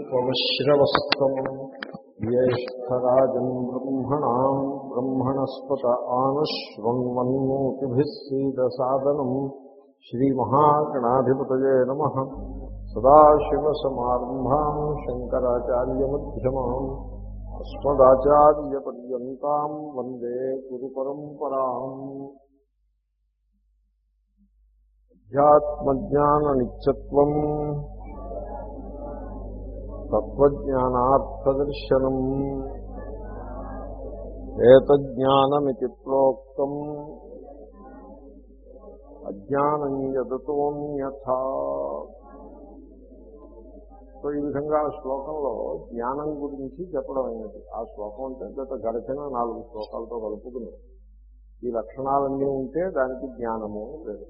ఉపవశ్రవస్తమం జ్యేష్టరాజం బ్రహ్మణా బ్రహ్మణస్పత ఆనశృణ్వన్నోతిభిः సీదసాదనం శ్రీమహాగణాధిపతయే నమ. అస్మదాచార్యపర్యంతం వందే గురు పరంపరా గురుపరంపరాం. అధ్యాత్మజ్ఞాననిత్యత్వం తత్వజ్ఞానార్థదర్శనం. ఏతజ్ఞానమితి ప్రోక్తం. అజ్ఞానం యదతోన్యథా. సో ఈ విధంగా ఆ శ్లోకంలో జ్ఞానం గురించి చెప్పడం అయినది ఆ శ్లోకం అంటే గత గడిచిన నాలుగు శ్లోకాలతో కలుపుకుని ఈ లక్షణాలన్నీ ఉంటే దానికి జ్ఞానము లేదు.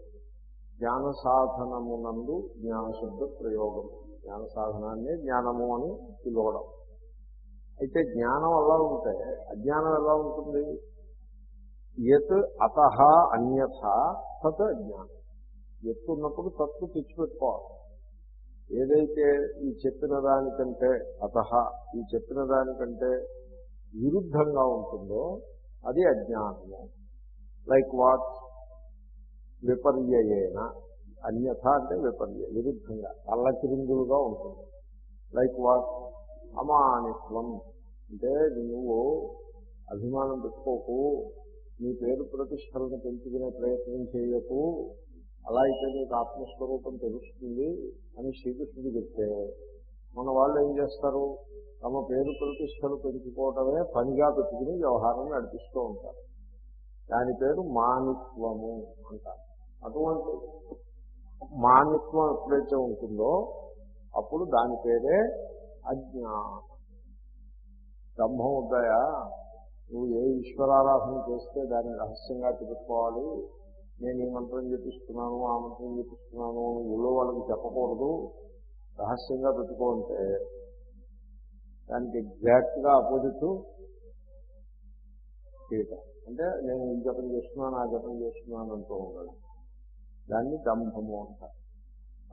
జ్ఞాన సాధనమునందు జ్ఞానశబ్ద ప్రయోగం. జ్ఞాన సాధనాన్ని జ్ఞానము అని పిలవడం. అయితే జ్ఞానం ఎలా ఉంటే అజ్ఞానం ఎలా ఉంటుంది? యత్ అత అన్యథ తత్ అజ్ఞానం. ఎత్తు ఉన్నప్పుడు తత్తు తెచ్చిపెట్టుకోవాలి. ఏదైతే ఈ చెప్పిన దానికంటే అత ఈ చెప్పిన దానికంటే విరుద్ధంగా ఉంటుందో అది అజ్ఞానము. Like what? విపర్యయేన. అన్యథ అంటే విపర్య విరుద్ధంగా అల్లకిరిందులుగా ఉంటుంది. Like what? అమానిత్వం. అంటే నువ్వు అభిమానం పెట్టుకోకు నీ పేరు ప్రతిష్టలను పెంచుకునే ప్రయత్నం చేయకు అలా అయితే నీకు ఆత్మస్వరూపం తెలుస్తుంది అని శ్రీకృష్ణుడు చెప్తే మన వాళ్ళు ఏం చేస్తారు? తమ పేరు ప్రతిష్టలు పెంచుకోవటమే పనిగా పెట్టుకుని వ్యవహారం నడిపిస్తూ ఉంటారు. దాని పేరు మానిత్వము అంటారు. అటువంటి మానిత్వం ఎప్పుడైతే ఉంటుందో అప్పుడు దాని పేరే అజ్ఞానం. దంభం వద్దాయా? నువ్వు ఏ ఈశ్వరారాధన చేస్తే దాన్ని రహస్యంగా తెలుసుకోవాలి నేను ఈ మంత్రం చెప్పిస్తున్నాను ఆ మంత్రం చెప్పిస్తున్నాను ఊళ్ళో వాళ్ళకి చెప్పకూడదు. రహస్యంగా పెట్టుకోంటే దానికి ఎగ్జాక్ట్గా అపోజిట్ చేయటం అంటే నేను ఈ జపం చేస్తున్నాను ఆ జపం చేస్తున్నాను అంటూ ఉండడం దాన్ని దంభము అంటారు.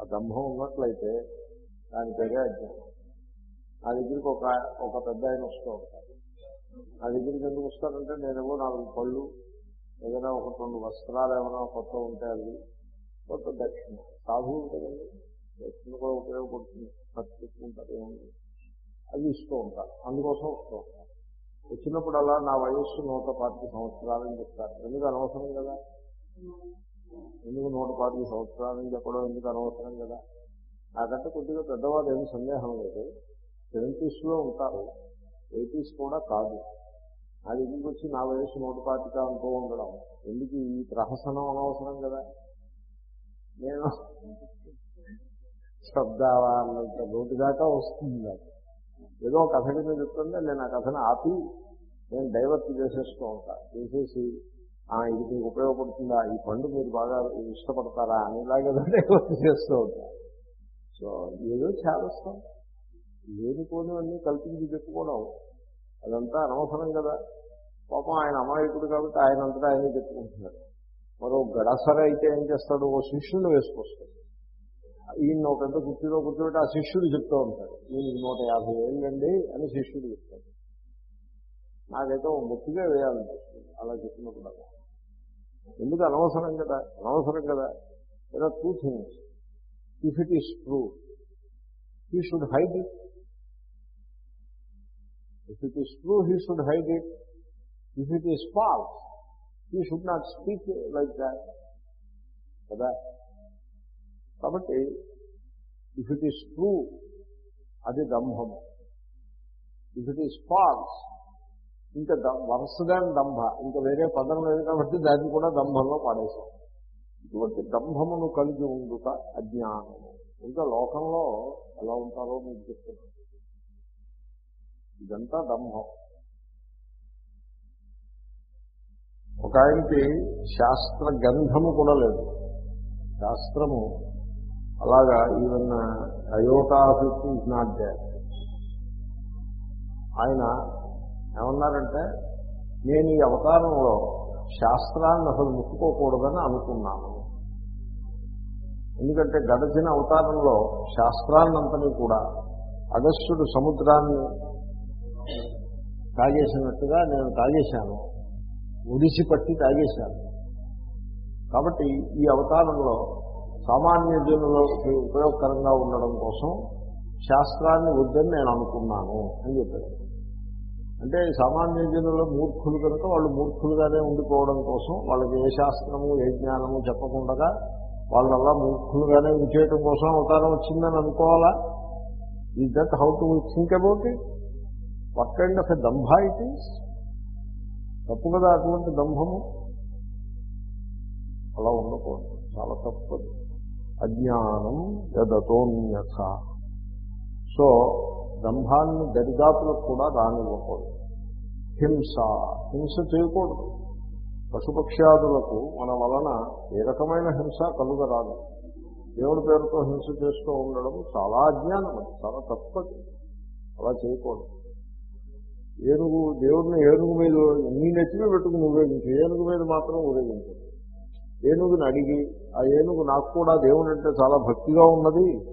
ఆ దంభం ఉన్నట్లయితే దాని పేరే అజ్ఞానం. నా దగ్గరికి ఒక ఒక పెద్ద ఆయన వస్తూ ఉంటారు. నా దగ్గరికి ఎందుకు వస్తారంటే నేనేమో నాలుగు పళ్ళు ఏదైనా ఒక రెండు వస్త్రాలు ఏమైనా కొత్త ఉంటే అవి కొత్త దక్షిణ. సాధువు ఉంటుందండి. దక్షిణ కూడా ఉపయోగపడుతుంది. ఖర్చు పెట్టుకుంటారు ఏముంది? అవి ఇస్తూ ఉంటారు. అందుకోసం వస్తూ ఉంటారు. వచ్చినప్పుడల్లా నా వయస్సు నూట పాతిక సంవత్సరాలని చెప్తారు. ఎందుకు అనవసరం కదా? ఎందుకు నూట పాతిక సంవత్సరాలని చెప్పడం ఎందుకు అనవసరం కదా? నాకంటే కొద్దిగా పెద్దవాడు ఏమి సందేహం లేదు. సెవెంటీస్లో ఉంటారు. ఎయిటీస్ కూడా కాదు. నా దగ్గరికి వచ్చి నా వయసు నూట పాతిక అంటూ ఉండడం. ఎందుకు ఈ ప్రహసనం అనవసరం కదా? నేను శబ్దావాళ్ళంత నోటి దాకా వస్తుంది నాకు. ఏదో కథ కింద చెప్తుంటే నేను ఆ కథను ఆపి నేను డైవర్ట్ చేసేస్తూ ఉంటాను చేసేసి ఇది మీకు ఉపయోగపడుతుందా? ఈ పండు మీరు బాగా ఇష్టపడతారా? అని ఇలాగే చేస్తూ ఉంటారు. సో ఏదో చేస్తాం లేనిపోనివన్నీ కల్పించి చెప్పుకోవడం. అదంతా అనవసరం కదా. పాపం ఆయన అమాయకుడు కాబట్టి ఆయన అంతటా ఆయనే చెప్పుకుంటున్నాడు మరో గడసర అయితే ఏం చేస్తాడు? ఓ శిష్యుడు వేసుకొస్తాడు. ఈయన ఒక పెద్ద కుర్చీలో కూర్చోబెట్టి ఆ శిష్యుడు చెప్తూ ఉంటాడు. ఈయనకి నూట యాభై ఏళ్ళండి అని శిష్యుడు చెప్తాడు. నాకైతే ఓ ముట్టిగా వేయాలనిపిస్తుంది. అలా చెప్పినప్పుడు ఎందుకు అనవసరం కదా? అనవసరం కదా? ఏదో two things if it is true he should hide it if it is true he should hide it if it is false he should not speak like that కదా? కాబట్టి ఇఫ్ ఇట్ ఈస్ ట్రూ అది దంభము if it is false ఇంకా వరుసగా దంభ. ఇంకా వేరే పదం లేదు కాబట్టి దాన్ని కూడా దంభంలో పాడేశాం. ఇటువంటి దంభమును కలిగి ఉండుట అజ్ఞానము. ఇంకా లోకంలో ఎలా ఉంటారో మీకు చెప్తున్నాను ఇదంతా దంభం. ఒక ఆయనకి శాస్త్ర గంధము కూడా లేదు. శాస్త్రము అలాగా even iota fifty not they ఆయన ఏమన్నారంటే నేను ఈ అవతారంలో శాస్త్రాన్ని అసలు ముట్టుకోకూడదని అనుకున్నాను. ఎందుకంటే గడచిన అవతారంలో శాస్త్రాన్నంతని కూడా అగస్త్యుడు సముద్రాన్ని తాగేసినట్టుగా నేను తాగేశాను. ఒడిసి పట్టి తాగేశాను. కాబట్టి ఈ అవతారంలో సామాన్య జనులకి ఉపయోగకరంగా ఉండడం కోసం శాస్త్రాన్ని వద్దని నేను అనుకున్నాను అని చెప్పాడు అంటే సామాన్య జనుల మూర్ఖులు కనుక వాళ్ళు మూర్ఖులుగానే ఉండిపోవడం కోసం వాళ్ళకి ఏ శాస్త్రము ఏ జ్ఞానము చెప్పకుండా వాళ్ళల్లా మూర్ఖులుగానే ఉంచేయటం కోసం అవతారం వచ్చిందని అనుకోవాలా? ఈ that how to think about it what kind of a దంభ it is తప్పు కదా అటువంటి దంభము? అలా ఉండకూడదు. చాలా తప్పదు. అజ్ఞానం యదతోన్యథ. సో దంభాన్ని దరిదాపులకు కూడా రానివ్వకూడదు. హింస హింస చేయకూడదు. పశుపక్ష్యాదులకు మన వలన ఏ రకమైన హింస కలుగరాదు. దేవుడి పేరుతో హింస చేస్తూ ఉండడం చాలా అజ్ఞానం అది చాలా తప్పది. అలా చేయకూడదు. ఏనుగు దేవుడిని ఏనుగు మీద నీ నెత్తిని పెట్టుకుని ఉపయోగించు ఏనుగు మీద మాత్రం ఉపయోగించు ఏనుగుని అడిగి ఆ ఏనుగు నాకు కూడా దేవుని అంటే చాలా భక్తిగా ఉన్నది.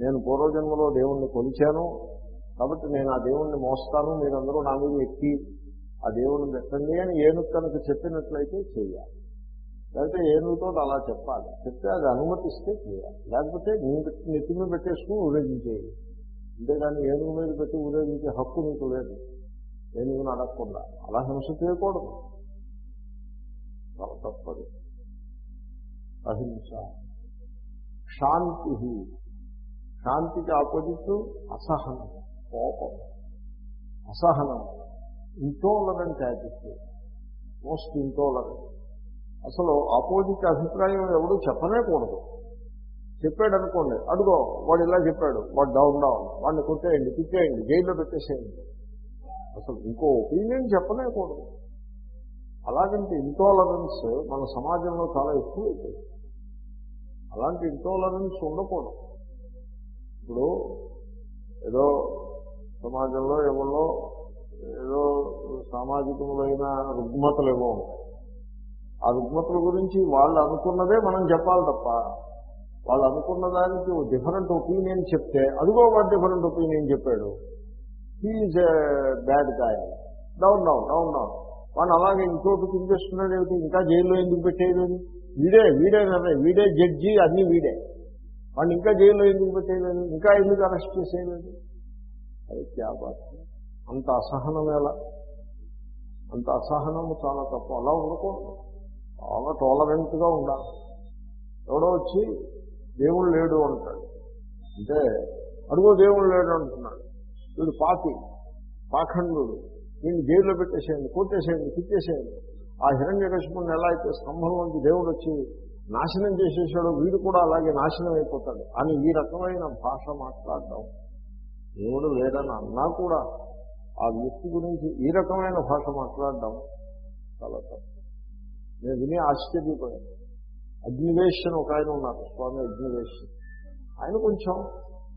నేను పూర్వజన్మలో దేవుణ్ణి కొలిచాను. కాబట్టి నేను ఆ దేవుణ్ణి మోస్తాను మీరందరూ నా మీద ఎక్కి ఆ దేవుణ్ణి పెట్టండి అని ఏనుగు కనుక చెప్పినట్లయితే చేయాలి. లేకపోతే ఏనుగుతో అలా చెప్పాలి. చెప్తే అది అనుమతిస్తే చేయాలి. లేకపోతే నీ నెత్తి మీద పెట్టేసుకుని ఊరేగించేయాలి. అంతేగాని ఏనుగు మీద పెట్టి ఊరేగించే హక్కు నీకు లేదు. ఏనుగుని అడగకుండా. అలా హింస చేయకూడదు. చాలా తప్పదు. అహింస. శాంతి శాంతికి ఆపోజిట్ అసహనం. కోపం అసహనం ఇంటోలరెంట్ యాటిట్యూడ్ మోస్ట్ ఇంటోలరెంట్ అసలు ఆపోజిట్ అభిప్రాయం ఎవడు చెప్పనేకూడదు చెప్పాడు అనుకోండి అడుగో వాడు ఇలా చెప్పాడు వాడు డౌన్ డౌన్ వాడిని కొట్టేయండి తిట్టేయండి జైల్లో పెట్టేసేయండి. అసలు ఇంకో ఒపీనియన్ చెప్పనేకూడదు అలాగంటే ఇంటాలరెన్స్ మన సమాజంలో చాలా ఎక్కువ అలాంటి ఇంటాలరెన్స్ ఉండకూడదు. ఇప్పుడు ఏదో సమాజంలో ఎవరో ఏదో సామాజికములైన రుగ్మతలు ఏవో ఉంటాయి. ఆ రుగ్మతల గురించి వాళ్ళు అనుకున్నదే మనం చెప్పాలి తప్ప వాళ్ళు అనుకున్న దానికి డిఫరెంట్ ఒపీనియన్ చెప్తే అదిగో వాడు డిఫరెంట్ ఒపీనియన్ చెప్పాడు. He bad guy down down down down వాడు అలాగే ఇంకోటి తినిపిస్తున్నాడు ఏమిటి? ఇంకా జైల్లో ఎందుకు పెట్టేది వీడే వీడే నిర్ణయం వీడే జడ్జి అన్నీ వీడే. వాడిని ఇంకా జైల్లో ఎందుకు పెట్టేయలేదు ఇంకా ఎందుకు అరెస్ట్ చేసేయలేదు? అది క్యాబాత్ అంత అసహనం ఎలా? అంత అసహనము చాలా తప్పు అలా ఉండకూడదు. చాలా టాలరెంట్గా ఉండాలి. ఎవడో వచ్చి దేవుడు లేడు అంటాడు. అంటే అడుగో దేవుడు లేడు అంటున్నాడు. వీడు పాతి పాఖండు వీడిని జైల్లో పెట్టేసేయండి కొట్టేసేయండి తిట్టేసేయండి. ఆ హిరణ్య కృష్ణుని ఎలా అయితే స్తంభంలోంచి దేవుడు వచ్చి నాశనం చేసేసాడో వీడు కూడా అలాగే నాశనం అయిపోతాడు. అని ఈ రకమైన భాష మాట్లాడడం దేవుడు లేదని అన్నా కూడా ఆ వ్యక్తి గురించి ఈ రకమైన భాష మాట్లాడడం చాలా తప్పు. నేను విని ఆశ్చర్యపోయాను. అగ్నివేషన్ ఒక ఆయన ఉన్నారు స్వామి అగ్నివేషన్. ఆయన కొంచెం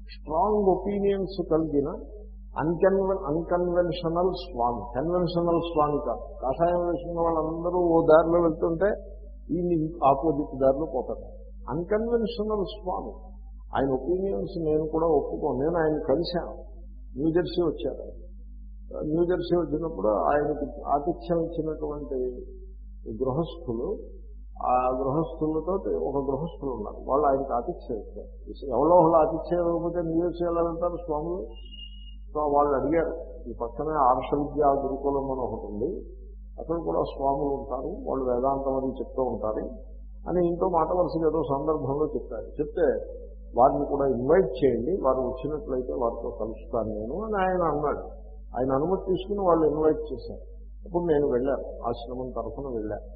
స్ట్రాంగ్ ఒపీనియన్స్ కలిగిన అన్కన్వెన్ అన్కన్వెన్షనల్ స్వామి. కన్వెన్షనల్ స్వామి కాదు. కాషాయం వేసిన వాళ్ళందరూ ఓ దారిలో వెళ్తుంటే ఈ ఆపోజిట్ దారిలో పోతారు. అన్కన్వెన్షనల్ స్వామి. ఆయన ఒపీనియన్స్ నేను కూడా ఒప్పుకోను. నేను ఆయన కలిశాను. న్యూజెర్సీ వచ్చారు న్యూజెర్సీ వచ్చినప్పుడు ఆయనకి ఆతిథ్యం ఇచ్చినటువంటి గృహస్థులు ఆ గృహస్థులతో ఒక గృహస్థులు ఉన్నారు. వాళ్ళు ఆయనకి ఆతిథ్యం ఇచ్చారు. ఎవరో వాళ్ళు ఆతిథ్యం ఇవ్వకపోతే న్యూజెర్సీ ఎలా వెళ్తారు స్వాములు? సో వాళ్ళు అడిగారు. ఈ పక్కనే ఆర్ష విద్యా గురుకులం అని ఒకటి ఉంది. అక్కడ కూడా స్వాములు ఉంటారు. వాళ్ళు వేదాంతం అని చెప్తూ ఉంటారు. అని ఇంకో మాట వరుసగా ఏదో సందర్భంలో చెప్పారు. చెప్తే వారిని కూడా ఇన్వైట్ చేయండి. వారు వచ్చినట్లయితే వారితో కలుస్తాను నేను అని ఆయన అన్నాడు. ఆయన అనుమతి తీసుకుని వాళ్ళు ఇన్వైట్ చేశారు. అప్పుడు నేను వెళ్ళాను. ఆశ్రమం తరఫున వెళ్ళాను.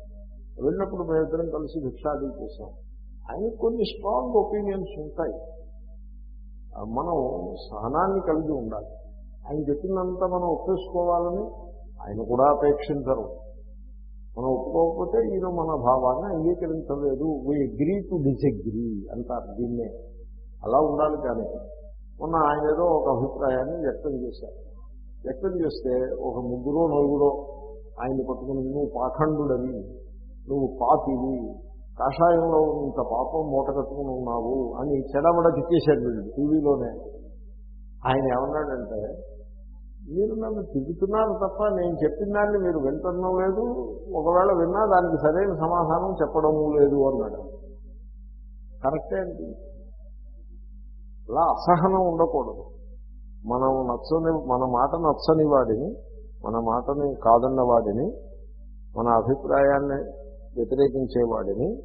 వెళ్ళినప్పుడు మేమిద్దరం కలిసి భిక్షాది చేశాం. ఆయనకు కొన్ని స్ట్రాంగ్ ఒపీనియన్స్ ఉంటాయి. మనం సహనాన్ని కలిగి ఉండాలి. ఆయన చెప్పినంత మనం ఒప్పేసుకోవాలని ఆయన కూడా అపేక్షించరు. మనం ఒప్పుకోకపోతే ఈయన మన భావాన్ని అంగీకరించలేదు. వీ అగ్రీ టు డిసగ్రీ అంటారు దీన్నే. అలా ఉండాలి కానీ. మొన్న ఆయన ఏదో ఒక అభిప్రాయాన్ని వ్యక్తం చేశారు. వ్యక్తం చేస్తే ఒక ముగ్గురో నలుగురో ఆయన్ని పట్టుకుని నువ్వు పాఖండుడని నువ్వు పాపివి కాషాయంలో ఇంత పాపం మూట కట్టుకుని ఉన్నావు అని చెడబడ తిట్టేశాడు వీళ్ళు టీవీలోనే. ఆయన ఏమన్నాడంటే మీరు నన్ను తిరుగుతున్నారు తప్ప నేను చెప్పిన దాన్ని మీరు వింటడం లేదు. ఒకవేళ విన్నా దానికి సరైన సమాధానం చెప్పడము లేదు అన్నాడు. కరెక్టే అండి. అలా అసహనం ఉండకూడదు. మనం నచ్చని మన మాట నచ్చని వాడిని మన మాటని కాదన్న వాడిని మన అభిప్రాయాన్ని వ్యతిరేకించే వాడిని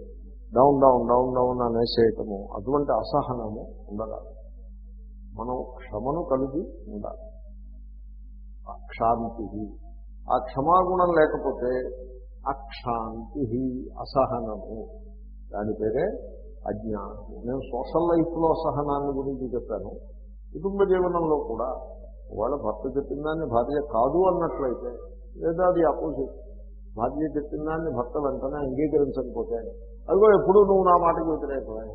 డౌన్ డౌన్ డౌన్ డౌన్ అనేసేయటము అటువంటి అసహనము ఉండరాదు. మనం క్షమను కలిగి ఉండాలి. అక్షాంతి ఆ క్షమాగుణం లేకపోతే అక్షాంతి అసహనము. దాని పేరే అజ్ఞానం. నేను సోషల్ లైఫ్లో సహనాన్ని గురించి చెప్పాను. కుటుంబ జీవనంలో కూడా ఒకవేళ భర్త చెప్పిన దాన్ని భార్య కాదు అన్నట్లయితే లేదా అది ఆపోజిట్. భార్య చెప్పిన దాన్ని భర్త వెంటనే అంగీకరించకపోతే అదిగో ఎప్పుడు నువ్వు నా మాటకి వ్యతిరేకమే.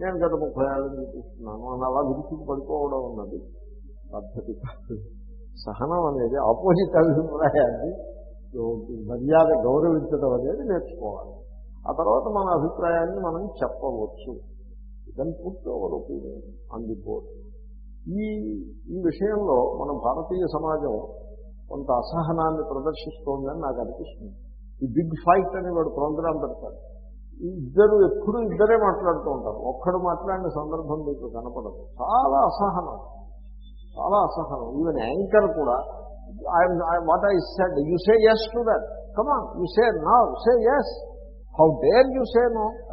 నేను గత ముప్పై ఏళ్ళు చూపిస్తున్నాను అని అలా విరుచుకు పడిపోవడం ఉన్నది పద్ధతి కాదు. సహనం అనేది ఆపోజిట్ అభిప్రాయాన్ని మర్యాద గౌరవించడం అనేది నేర్చుకోవాలి. ఆ తర్వాత మన అభిప్రాయాన్ని మనం చెప్పవచ్చు. దెన్ పూర్తి అవర్ ఒపీనియన్ ఆన్ బోర్డ్ ఈ ఈ విషయంలో మన భారతీయ సమాజం కొంత అసహనాన్ని ప్రదర్శిస్తోందని నాకు అనిపిస్తుంది. ఈ బిగ్ ఫైట్ అని వాడు ప్రోగ్రాం పెడతాడు. ఇద్దరు ఎప్పుడు ఇద్దరే మాట్లాడుతూ ఉంటారు. ఒక్కడు మాట్లాడిన సందర్భం మీకు కనపడదు. చాలా అసహనం. చాలా అసహనం. ఈవెన్ యాంకర్ కూడా what I said you say yes to that come on you say no say yes how dare you say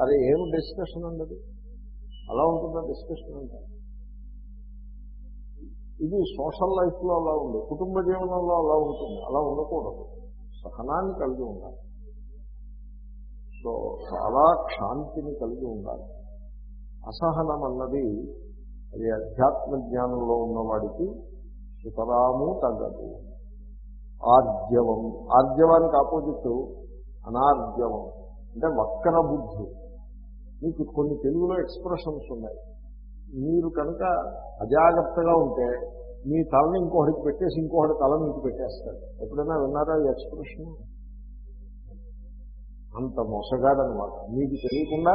అదే ఏం డిస్కషన్ ఉండదు అలా ఉంటుందా డిస్కషన్ అంటే ఇది సోషల్ లైఫ్లో అలా ఉంది కుటుంబ జీవనంలో అలా ఉంటుంది అలా ఉండకూడదు. సహనాన్ని కలిగి ఉండాలి. సో చాలా శాంతిని కలిగి ఉండాలి. అసహనం అన్నది అది అధ్యాత్మ జ్ఞానంలో ఉన్నవాడికి సుతరాము తగ్గదు. ఆర్జవం ఆర్జవానికి ఆపోజిట్ అనార్జవం. అంటే వక్ర బుద్ధి. మీకు కొన్ని తెలుగులో ఎక్స్ప్రెషన్స్ ఉన్నాయి. మీరు కనుక అజాగ్రత్తగా ఉంటే మీ తలని ఇంకొకటికి పెట్టేసి ఇంకొకటి తల మీకు పెట్టేస్తాడు. ఎప్పుడైనా విన్నారా ఈ ఎక్స్ప్రెషన్? అంత మోసగాడనమాట మీకు తెలియకుండా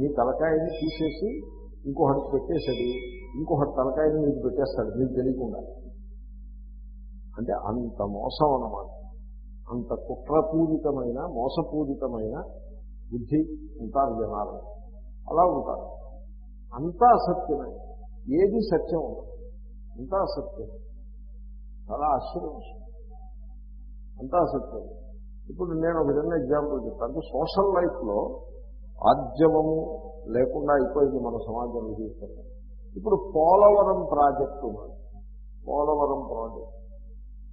మీ తలకాయని తీసేసి ఇంకొకటి పెట్టేసేది ఇంకొకటి తలకాయని మీకు పెట్టేస్తాడు. మీకు తెలియకుండా. అంటే అంత మోసం అన్నమాట అంత కుట్రపూరితమైన మోసపూరితమైన బుద్ధి ఉంటారు జనాలు. అలా ఉంటారు. అంతా సత్యమే. ఏది సత్యం ఉండదు. అంతా సత్యం. చాలా ఆశ్చర్యం. అంతా సత్యం. ఇప్పుడు నేను ఒక చిన్న ఎగ్జాంపుల్ చెప్తాను. సోషల్ లైఫ్లో ఆద్యమము లేకుండా అయిపోయింది మన సమాజంలో జీవితంలో. ఇప్పుడు పోలవరం ప్రాజెక్టు పోలవరం ప్రాజెక్ట్.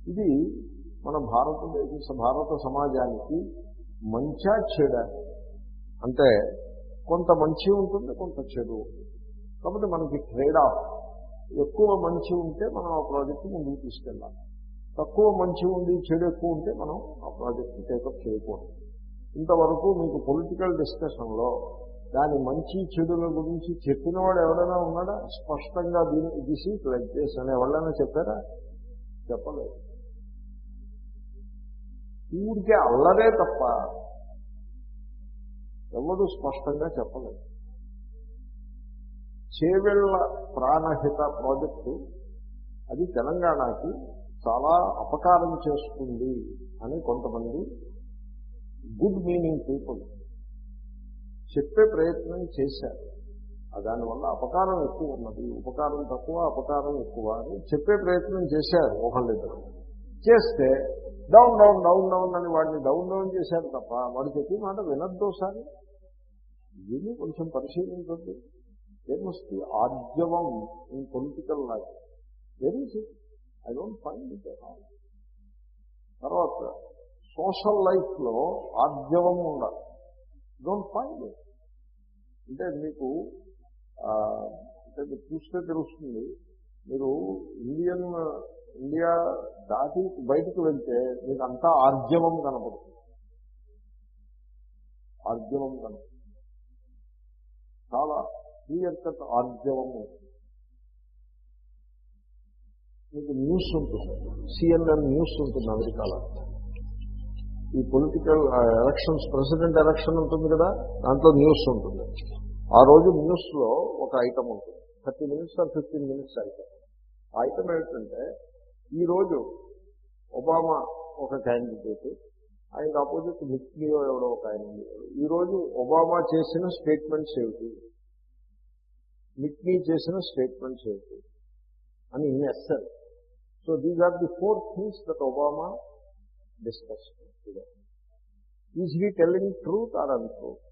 ఇది మన భారతదేశ భారత సమాజానికి మంచా చెడా. అంటే కొంత మంచి ఉంటుంది కొంత చెడు కాబట్టి మనకి ట్రేడ్ ఆఫ్ ఎక్కువ మంచి ఉంటే మనం ఆ ప్రాజెక్ట్ ముందుకు తీసుకెళ్ళాలి. తక్కువ మంచి ఉంది చెడు ఎక్కువ ఉంటే మనం ఆ ప్రాజెక్ట్ టేకప్ చేయకూడదు. ఇంతవరకు మీకు పొలిటికల్ డిస్కషన్లో దాని మంచి చెడుల గురించి చెప్పినవాడు ఎవరైనా ఉన్నాడా? స్పష్టంగా దీని దిస్ ఈజ్ లైక్ చేసి అని ఎవరైనా చెప్పారా? చెప్పలేదు. ఊరికే అల్లరే తప్ప ఎవరు స్పష్టంగా చెప్పలేదు. చేవెళ్ళ ప్రాణహిత ప్రాజెక్టు అది తెలంగాణకి చాలా అపకారం చేస్తుంది అని కొంతమంది గుడ్ మీనింగ్ పీపుల్ చెప్పే ప్రయత్నం చేశారు. దానివల్ల అపకారం ఎక్కువ ఉన్నది ఉపకారం తక్కువ అపకారం ఎక్కువ అని చెప్పే ప్రయత్నం చేశారు ఒకళ్ళిద్దరు. చేస్తే డౌన్ డౌన్ డౌన్ డౌన్ అని వాడిని డౌన్ డౌన్ చేశారు తప్ప వాడు చెప్పి మాట వినద్దు ఒకసారి. దీన్ని కొంచెం పరిశీలించద్దు. There must be ఆర్జవం in political life where is it I don't find it తర్వాత సోషల్ లైఫ్లో ఆర్జవం ఉండాలి. డోంట్ ఫైండ్ ఇట్ అంటే మీకు అంటే మీరు చూస్తే తెలుస్తుంది మీరు ఇండియన్ ఇండియా దాటి బయటకు వెళ్తే మీకు అంతా ఆర్జవం కనపడుతుంది. ఆర్జవం కనపడుతుంది. చాలా క్లియర్ కట్ ఆర్జవము మీకు న్యూస్ ఉంటుంది. సిఎన్ఎన్ న్యూస్ ఉంటుంది అమెరికాలో. ఈ పొలిటికల్ ఎలక్షన్స్ ప్రెసిడెంట్ ఎలక్షన్ ఉంటుంది కదా దాంట్లో న్యూస్ ఉంటుంది. ఆ రోజు న్యూస్లో ఒక ఐటమ్ ఉంటుంది. Thirty minutes or fifteen minutes item. Item ఏంటంటే ఈరోజు ఒబామా ఒక క్యాండిడేట్ ఆయనకు ఆపోజిట్ మిక్లియో ఎవడో ఒక ఆయన ఈరోజు ఒబామా చేసిన స్టేట్మెంట్స్ ఏమిటి? మిక్నీ చేసిన స్టేట్మెంట్స్ ఏమిటి? అని in Essel so these are the four things that Obama discuss is he telling truth or untruth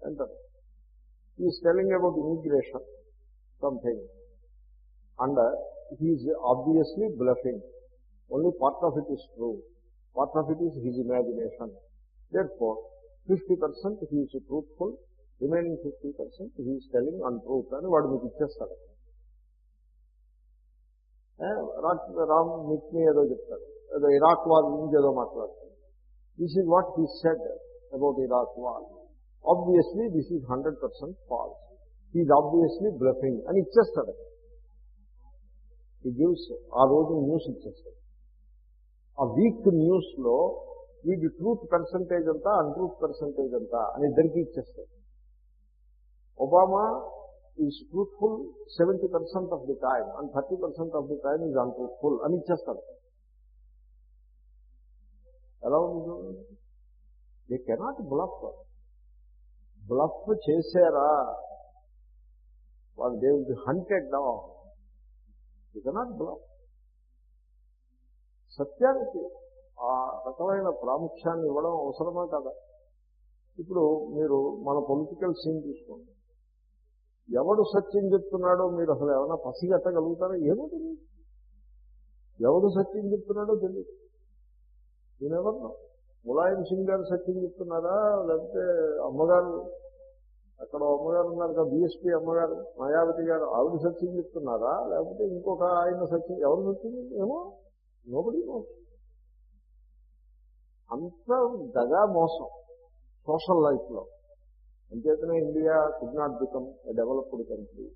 ఎంత is telling about immigration something and he's obviously bluffing only part of it is true part of it is his imagination therefore fifty percent he's truthful remaining fifty percent he's telling untruth అని వాడు మీకు ఇచ్చేస్తాడు ఏ, రామ్ రామ్ మిక్ని ఏదో చెప్తాడు ఏదో Iraq war గురించి ఏదో మాట్లాడతాడు this is what he said about Iraq war obviously this is hundred percent false is obviously bluffing అని ఇచ్చేస్తాడు ఈ గివ్స్ ఆ రోజు న్యూస్ ఇచ్చేస్తాడు ఆ వీక్ న్యూస్లో వీడి ట్రూత్ పర్సంటేజ్ అంతా అన్ట్రూత్ పర్సంటేజ్ అంతా అని ఇద్దరికి ఇచ్చేస్తాడు Obama is truthful seventy percent of the time and thirty percent of the time is untruthful అని ఇచ్చేస్తాడు ఎలా ఉంది దే కెనాట్ బ్లఫ్ బ్లఫ్ చేశారా? వాళ్ళు they will be hunted down they cannot block సత్యానికి ఆ రకమైన ప్రాముఖ్యాన్ని ఇవ్వడం అవసరమే కదా. ఇప్పుడు మీరు మన పొలిటికల్ సీన్ తీసుకోండి. ఎవడు సత్యం చెప్తున్నాడో మీరు అసలు ఏమైనా పసిగట్టగలుగుతారో ఏమో తెలియదు ఎవడు సత్యం చెప్తున్నాడో తెలియదు నేనెవరినో? ములాయం సింగ్ గారు సత్యం చెప్తున్నారా? లేకపోతే అమ్మగారు అక్కడ అమ్మగారు ఉన్నారు కదా బిఎస్పీ అమ్మగారు మాయావతి గారు ఆవిడ సత్యం చెప్తున్నారా? లేకపోతే ఇంకొక ఆయన సత్యం ఎవరు సత్యం? ఏమో? నోబడి అంత దగా మోసం సోషల్ లైఫ్లో అంచేతనే India could not become developed country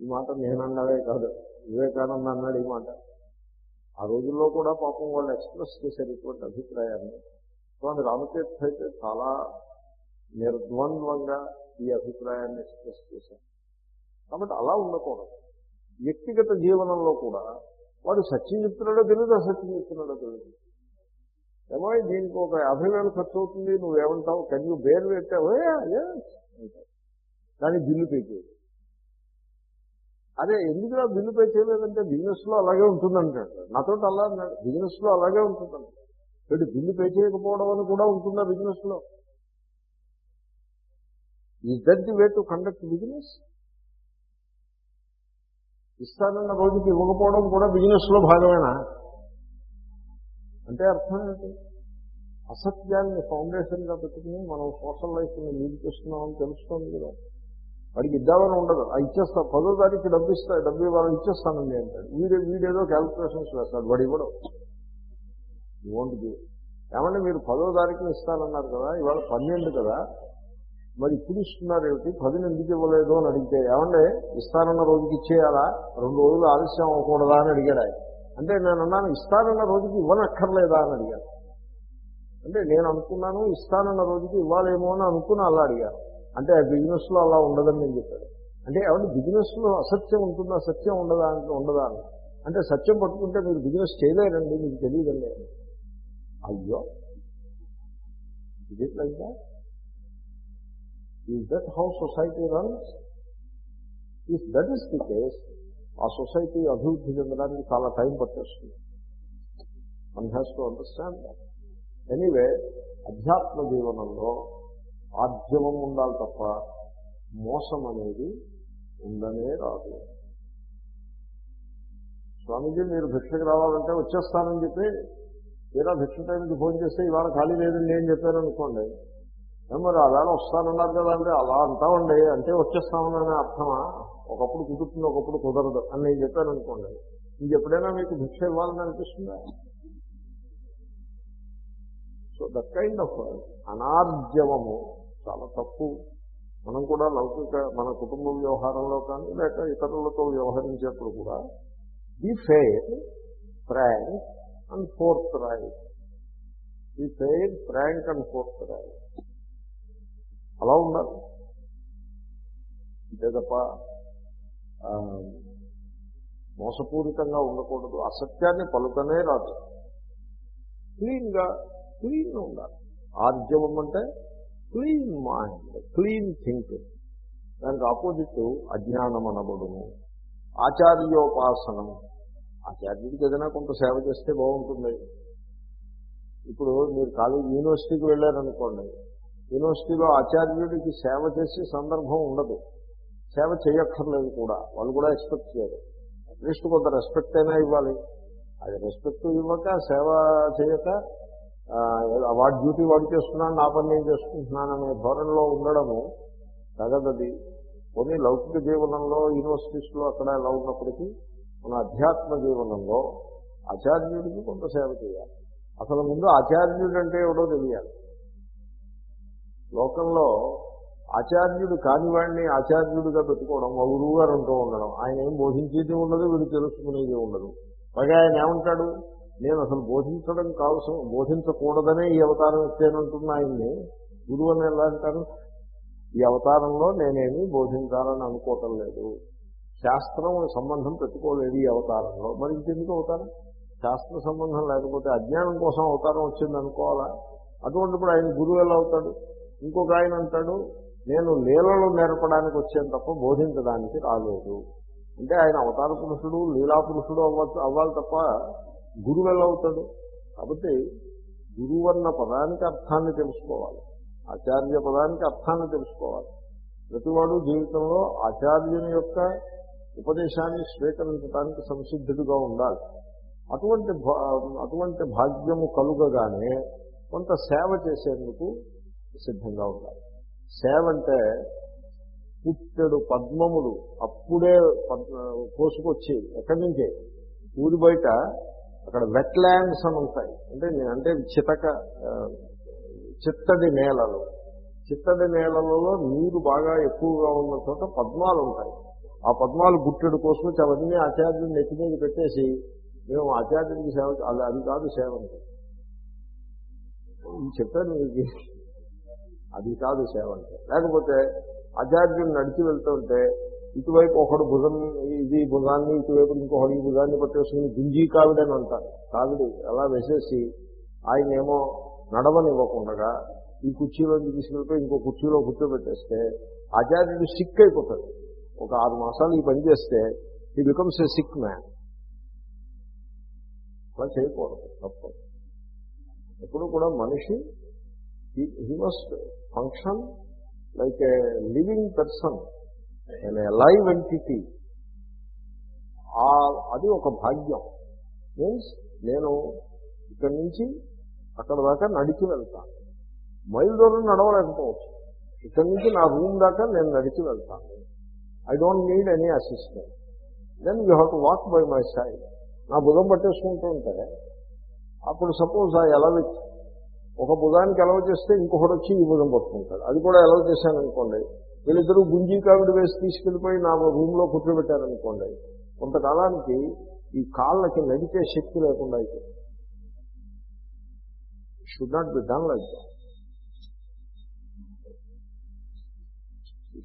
ఈ మాట నేను అన్నదే కాదు. వివేకానంద అన్నాడు ఈ మాట. ఆ రోజుల్లో కూడా పాపం వాళ్ళు ఎక్స్ప్రెస్ చేశారు ఇటువంటి అభిప్రాయాన్ని. స్వామి రామతీర్థ అయితే చాలా నిర్ద్వంద్వంగా ఈ అభిప్రాయాన్ని ఎక్స్ప్రెస్ చేశారు. కాబట్టి అలా ఉండకూడదు. వ్యక్తిగత జీవనంలో కూడా వాడు సత్యం చెప్తున్నాడో తెలియదు అసత్యం చెప్తున్నాడో తెలియదు ఏమో దీనికి ఒక యాభై వేలు ఖర్చు అవుతుంది నువ్వేమంటావు కెన్ యూ బేర్ పెట్టావు కానీ బిల్లు పే చేయదు అదే ఎందుకు బిల్లు పే చేయలేదంటే బిజినెస్లో అలాగే ఉంటుందంటాడు. నాతో అలా అన్నాడు. బిజినెస్లో అలాగే ఉంటుందండి వీడు బిల్లు పే చేయకపోవడం అని కూడా ఉంటుందా బిజినెస్లో? ఈ that the way to conduct business ఇస్తానన్న రోజుకి ఇవ్వకపోవడం కూడా బిజినెస్లో భాగమేనా? అంటే అర్థం ఏంటి? అసత్యాన్ని ఫౌండేషన్గా పెట్టుకుని మనం సోషల్ లైఫ్ని లీడ్ చేస్తున్నామని తెలుస్తుంది కదా. వాడికి ఇద్దామని ఉండదు. ఆ ఇచ్చేస్తా. పదో తారీఖు డబ్బు ఇస్తా. డబ్బు ఇవ్వాలని ఇచ్చేస్తానండి అంటాడు. వీడే వీడేదో క్యాల్కులేషన్స్ వేస్తాడు. వాడు ఇవ్వడం. ఇవ్వండి ఏమంటే మీరు పదో తారీఖున ఇస్తానన్నారు కదా. ఇవాళ పన్నెండు కదా. మరి ఇప్పుడు ఇస్తున్నారు ఏమిటి పదిని ఎందుకు ఇవ్వలేదు అని అడిగితే ఏమంటే ఇస్తానన్న రోజుకి ఇచ్చేయాలా? రెండు రోజులు ఆలస్యం అవ్వకూడదా అని అడిగాడు ఆయన. అంటే నేను అన్నాను ఇస్తానన్న రోజుకి ఇవ్వనక్కర్లేదా అని అడిగాను అంటే నేను అనుకున్నాను ఇస్తానన్న రోజుకి ఇవ్వాలేమో అని అనుకుని అలా అడిగాను అంటే ఆ బిజినెస్లో అలా ఉండదని నేను చెప్పాడు అంటే ఏమంటే బిజినెస్లో అసత్యం ఉంటుందా? సత్యం ఉండదా అంటే ఉండదా అని. అంటే సత్యం పట్టుకుంటే మీరు బిజినెస్ చేయలేరండి మీకు తెలియదండి. అయ్యో! ఇది like that is that how society runs if that is the case ఆ సొసైటీ అభివృద్ధి చెందడానికి చాలా టైం పట్టేస్తుంది one has to understand anyway అధ్యాత్మ జీవనంలో ఆర్జవం ఉండాలి తప్ప మోసం అనేది ఉండనే రాదు స్వామీజీ మీరు భిక్షకు రావాలంటే వచ్చేస్తానని చెప్పి తీరా భిక్ష టైంకి ఫోన్ చేస్తే ఇవాళ ఖాళీ లేదని నేను చెప్పాను అనుకోండి. మరి అలానే వస్తానన్నారు కదా అంటే అలా అంటామండి అంటే వచ్చేస్తామని అర్థమా? ఒకప్పుడు కుదురుతుంది ఒకప్పుడు కుదరదు అని నేను చెప్పాను అనుకోండి. ఇది ఎప్పుడైనా మీకు భిక్ష ఇవ్వాలని అనిపిస్తుందా? సో దట్ కైండ్ ఆఫ్ అనార్జవము చాలా తప్పు. మనం కూడా లౌకిక మన కుటుంబ వ్యవహారంలో కానీ లేక ఇతరులతో వ్యవహరించేప్పుడు కూడా be fair frank and forthright be fair frank and forthright అలా ఉండాలి అంతే తప్ప మోసపూరితంగా ఉండకూడదు. అసత్యాన్ని పలుకనే రాదు. క్లీన్గా క్లీన్ ఉండాలి. ఆర్జవం అంటే క్లీన్ మైండ్ క్లీన్ థింకింగ్. దానికి ఆపోజిట్ అజ్ఞానం అనబడును ఆచార్యోపాసనం. ఆచార్యుడికి ఏదైనా కొంత సేవ చేస్తే బాగుంటుంది. ఇప్పుడు మీరు కాలేజ్ యూనివర్సిటీకి వెళ్ళారనుకోండి యూనివర్సిటీలో ఆచార్యుడికి సేవ చేసే సందర్భం ఉండదు. సేవ చేయక్కర్లేదు కూడా. వాళ్ళు కూడా ఎక్స్పెక్ట్ చేయరు. అట్లీస్ట్ కొంత రెస్పెక్ట్ అయినా ఇవ్వాలి. అది రెస్పెక్ట్ ఇవ్వక సేవ చేయక వాడి డ్యూటీ వాడు చేస్తున్నాను నా పని నేను చేసుకుంటున్నాను అనే ధోరణిలో ఉండడము తగదది. కొన్ని లౌకిక జీవనంలో యూనివర్సిటీస్లో అక్కడ ఎలా ఉన్నప్పటికీ మన అధ్యాత్మ జీవనంలో ఆచార్యుడికి కొంత సేవ చేయాలి. అసలు ముందు ఆచార్యుడు అంటే ఎవడో తెలియాలి. లోకంలో ఆచార్యుడు కానివాడిని ఆచార్యుడిగా పెట్టుకోవడం మా గురువు గారు అంటూ ఉండడం ఆయన ఏం బోధించేది ఉండదు వీడు తెలుసుకునేది ఉండదు. పైగా ఆయన ఏమంటాడు? నేను అసలు బోధించడం కావసం బోధించకూడదనే ఈ అవతారం ఎత్తానంటున్న ఆయన్ని. గురువు అని ఎలా అంటారు? ఈ అవతారంలో నేనేమి బోధించాలని అనుకోవటం లేదు. శాస్త్రం సంబంధం పెట్టుకోలేదు ఈ అవతారంలో. మరి ఇంకెందుకు అవతారం? శాస్త్ర సంబంధం లేకపోతే అజ్ఞానం కోసం అవతారం వచ్చింది అనుకోవాలా అటువంటిప్పుడు ఆయన గురువు ఎలా అవుతాడు? ఇంకొక ఆయన అంటాడు నేను లీలలు నేర్పడానికి వచ్చాను తప్ప బోధించడానికి రాలేదు. అంటే ఆయన అవతార పురుషుడు లీలా పురుషుడు అవ్వచ్చు అవ్వాలి తప్ప గురువు ఎలా అవుతాడు? కాబట్టి గురువు అన్న పదానికి అర్థాన్ని తెలుసుకోవాలి. ఆచార్య పదానికి అర్థాన్ని తెలుసుకోవాలి. ప్రతివాడు జీవితంలో ఆచార్యుని యొక్క ఉపదేశాన్ని స్వీకరించడానికి సంసిద్ధుడిగా ఉండాలి. అటువంటి భా- అటువంటి భాగ్యము కలుగగానే కొంత సేవ చేసేందుకు సిద్ధంగా ఉండాలి సేవ అంటే పుట్టెడు పద్మములు అప్పుడే పద్మ కోసుకొచ్చి ఎక్కడి నుంచే? ఊరి బయట అక్కడ వెట్ ల్యాండ్స్ అని ఉంటాయి. అంటే అంటే చితక చిత్తడి నేలలు. చిత్తడి నేలలలో నీరు బాగా ఎక్కువగా ఉన్న చోట పద్మాలు ఉంటాయి. ఆ పద్మాలు గుట్టెడు కోసుకొచ్చి అవన్నీ ఆచార్యుని నెత్తి మీద పెట్టేసి మేము ఆచార్యునికి సేవ అది కాదు సేవ అంటే. చెప్పాను మీకు అది కాదు సేవ అంటే. లేకపోతే ఆచార్యుడు నడిచి వెళ్తుంటే ఇటువైపు ఒకడు భుజం ఇది భుజాన్ని ఇటువైపు ఇంకొకటి ఈ భుజాన్ని పట్టేసుకుని గుంజీ కావిడని అంటారు. కావిడి అలా వేసేసి ఆయన ఏమో నడవనివ్వకుండా ఈ కుర్చీలోంచి తీసుకెళ్ళిపోయి ఇంకో కుర్చీలో కూర్చోబెట్టేస్తే ఆచార్యుడు సిక్ అయిపోతాడు. ఒక ఆరు మాసాలు ఈ పని చేస్తే ఈ బికమ్స్ ఏ సిక్ మ్యాన్ అలా చేయకూడదు తప్పదు. ఎప్పుడు కూడా మనిషి he must function like a living person and a live entity అది ఒక భాగ్యం. మీన్స్ నేను ఇక్కడి నుంచి అక్కడ దాకా నడిచి వెళ్తాను. మైల్ దూరం నడవలేకపోవచ్చు. ఇక్కడి నుంచి నా రూమ్ దాకా నేను నడిచి వెళ్తాను. I don't need any assistant then you have to walk by my side నా బుధం పట్టేసుకుంటూ ఉంటే అప్పుడు సపోజ్ ఆ ఎలవ్ ఒక భుజానికి ఎలవ చేస్తే ఇంకొకటి వచ్చి ఈ భుజం పట్టుకుంటాడు. అది కూడా ఎలవ చేశాను అనుకోండి వీళ్ళిద్దరూ గుంజీ కావిడి వేసి తీసుకెళ్ళిపోయి నా రూమ్లో కూర్చోబెట్టారనుకోండి. కొంతకాలానికి ఈ కాళ్ళకి నడిచే శక్తి లేకుండా అయితే should not be done like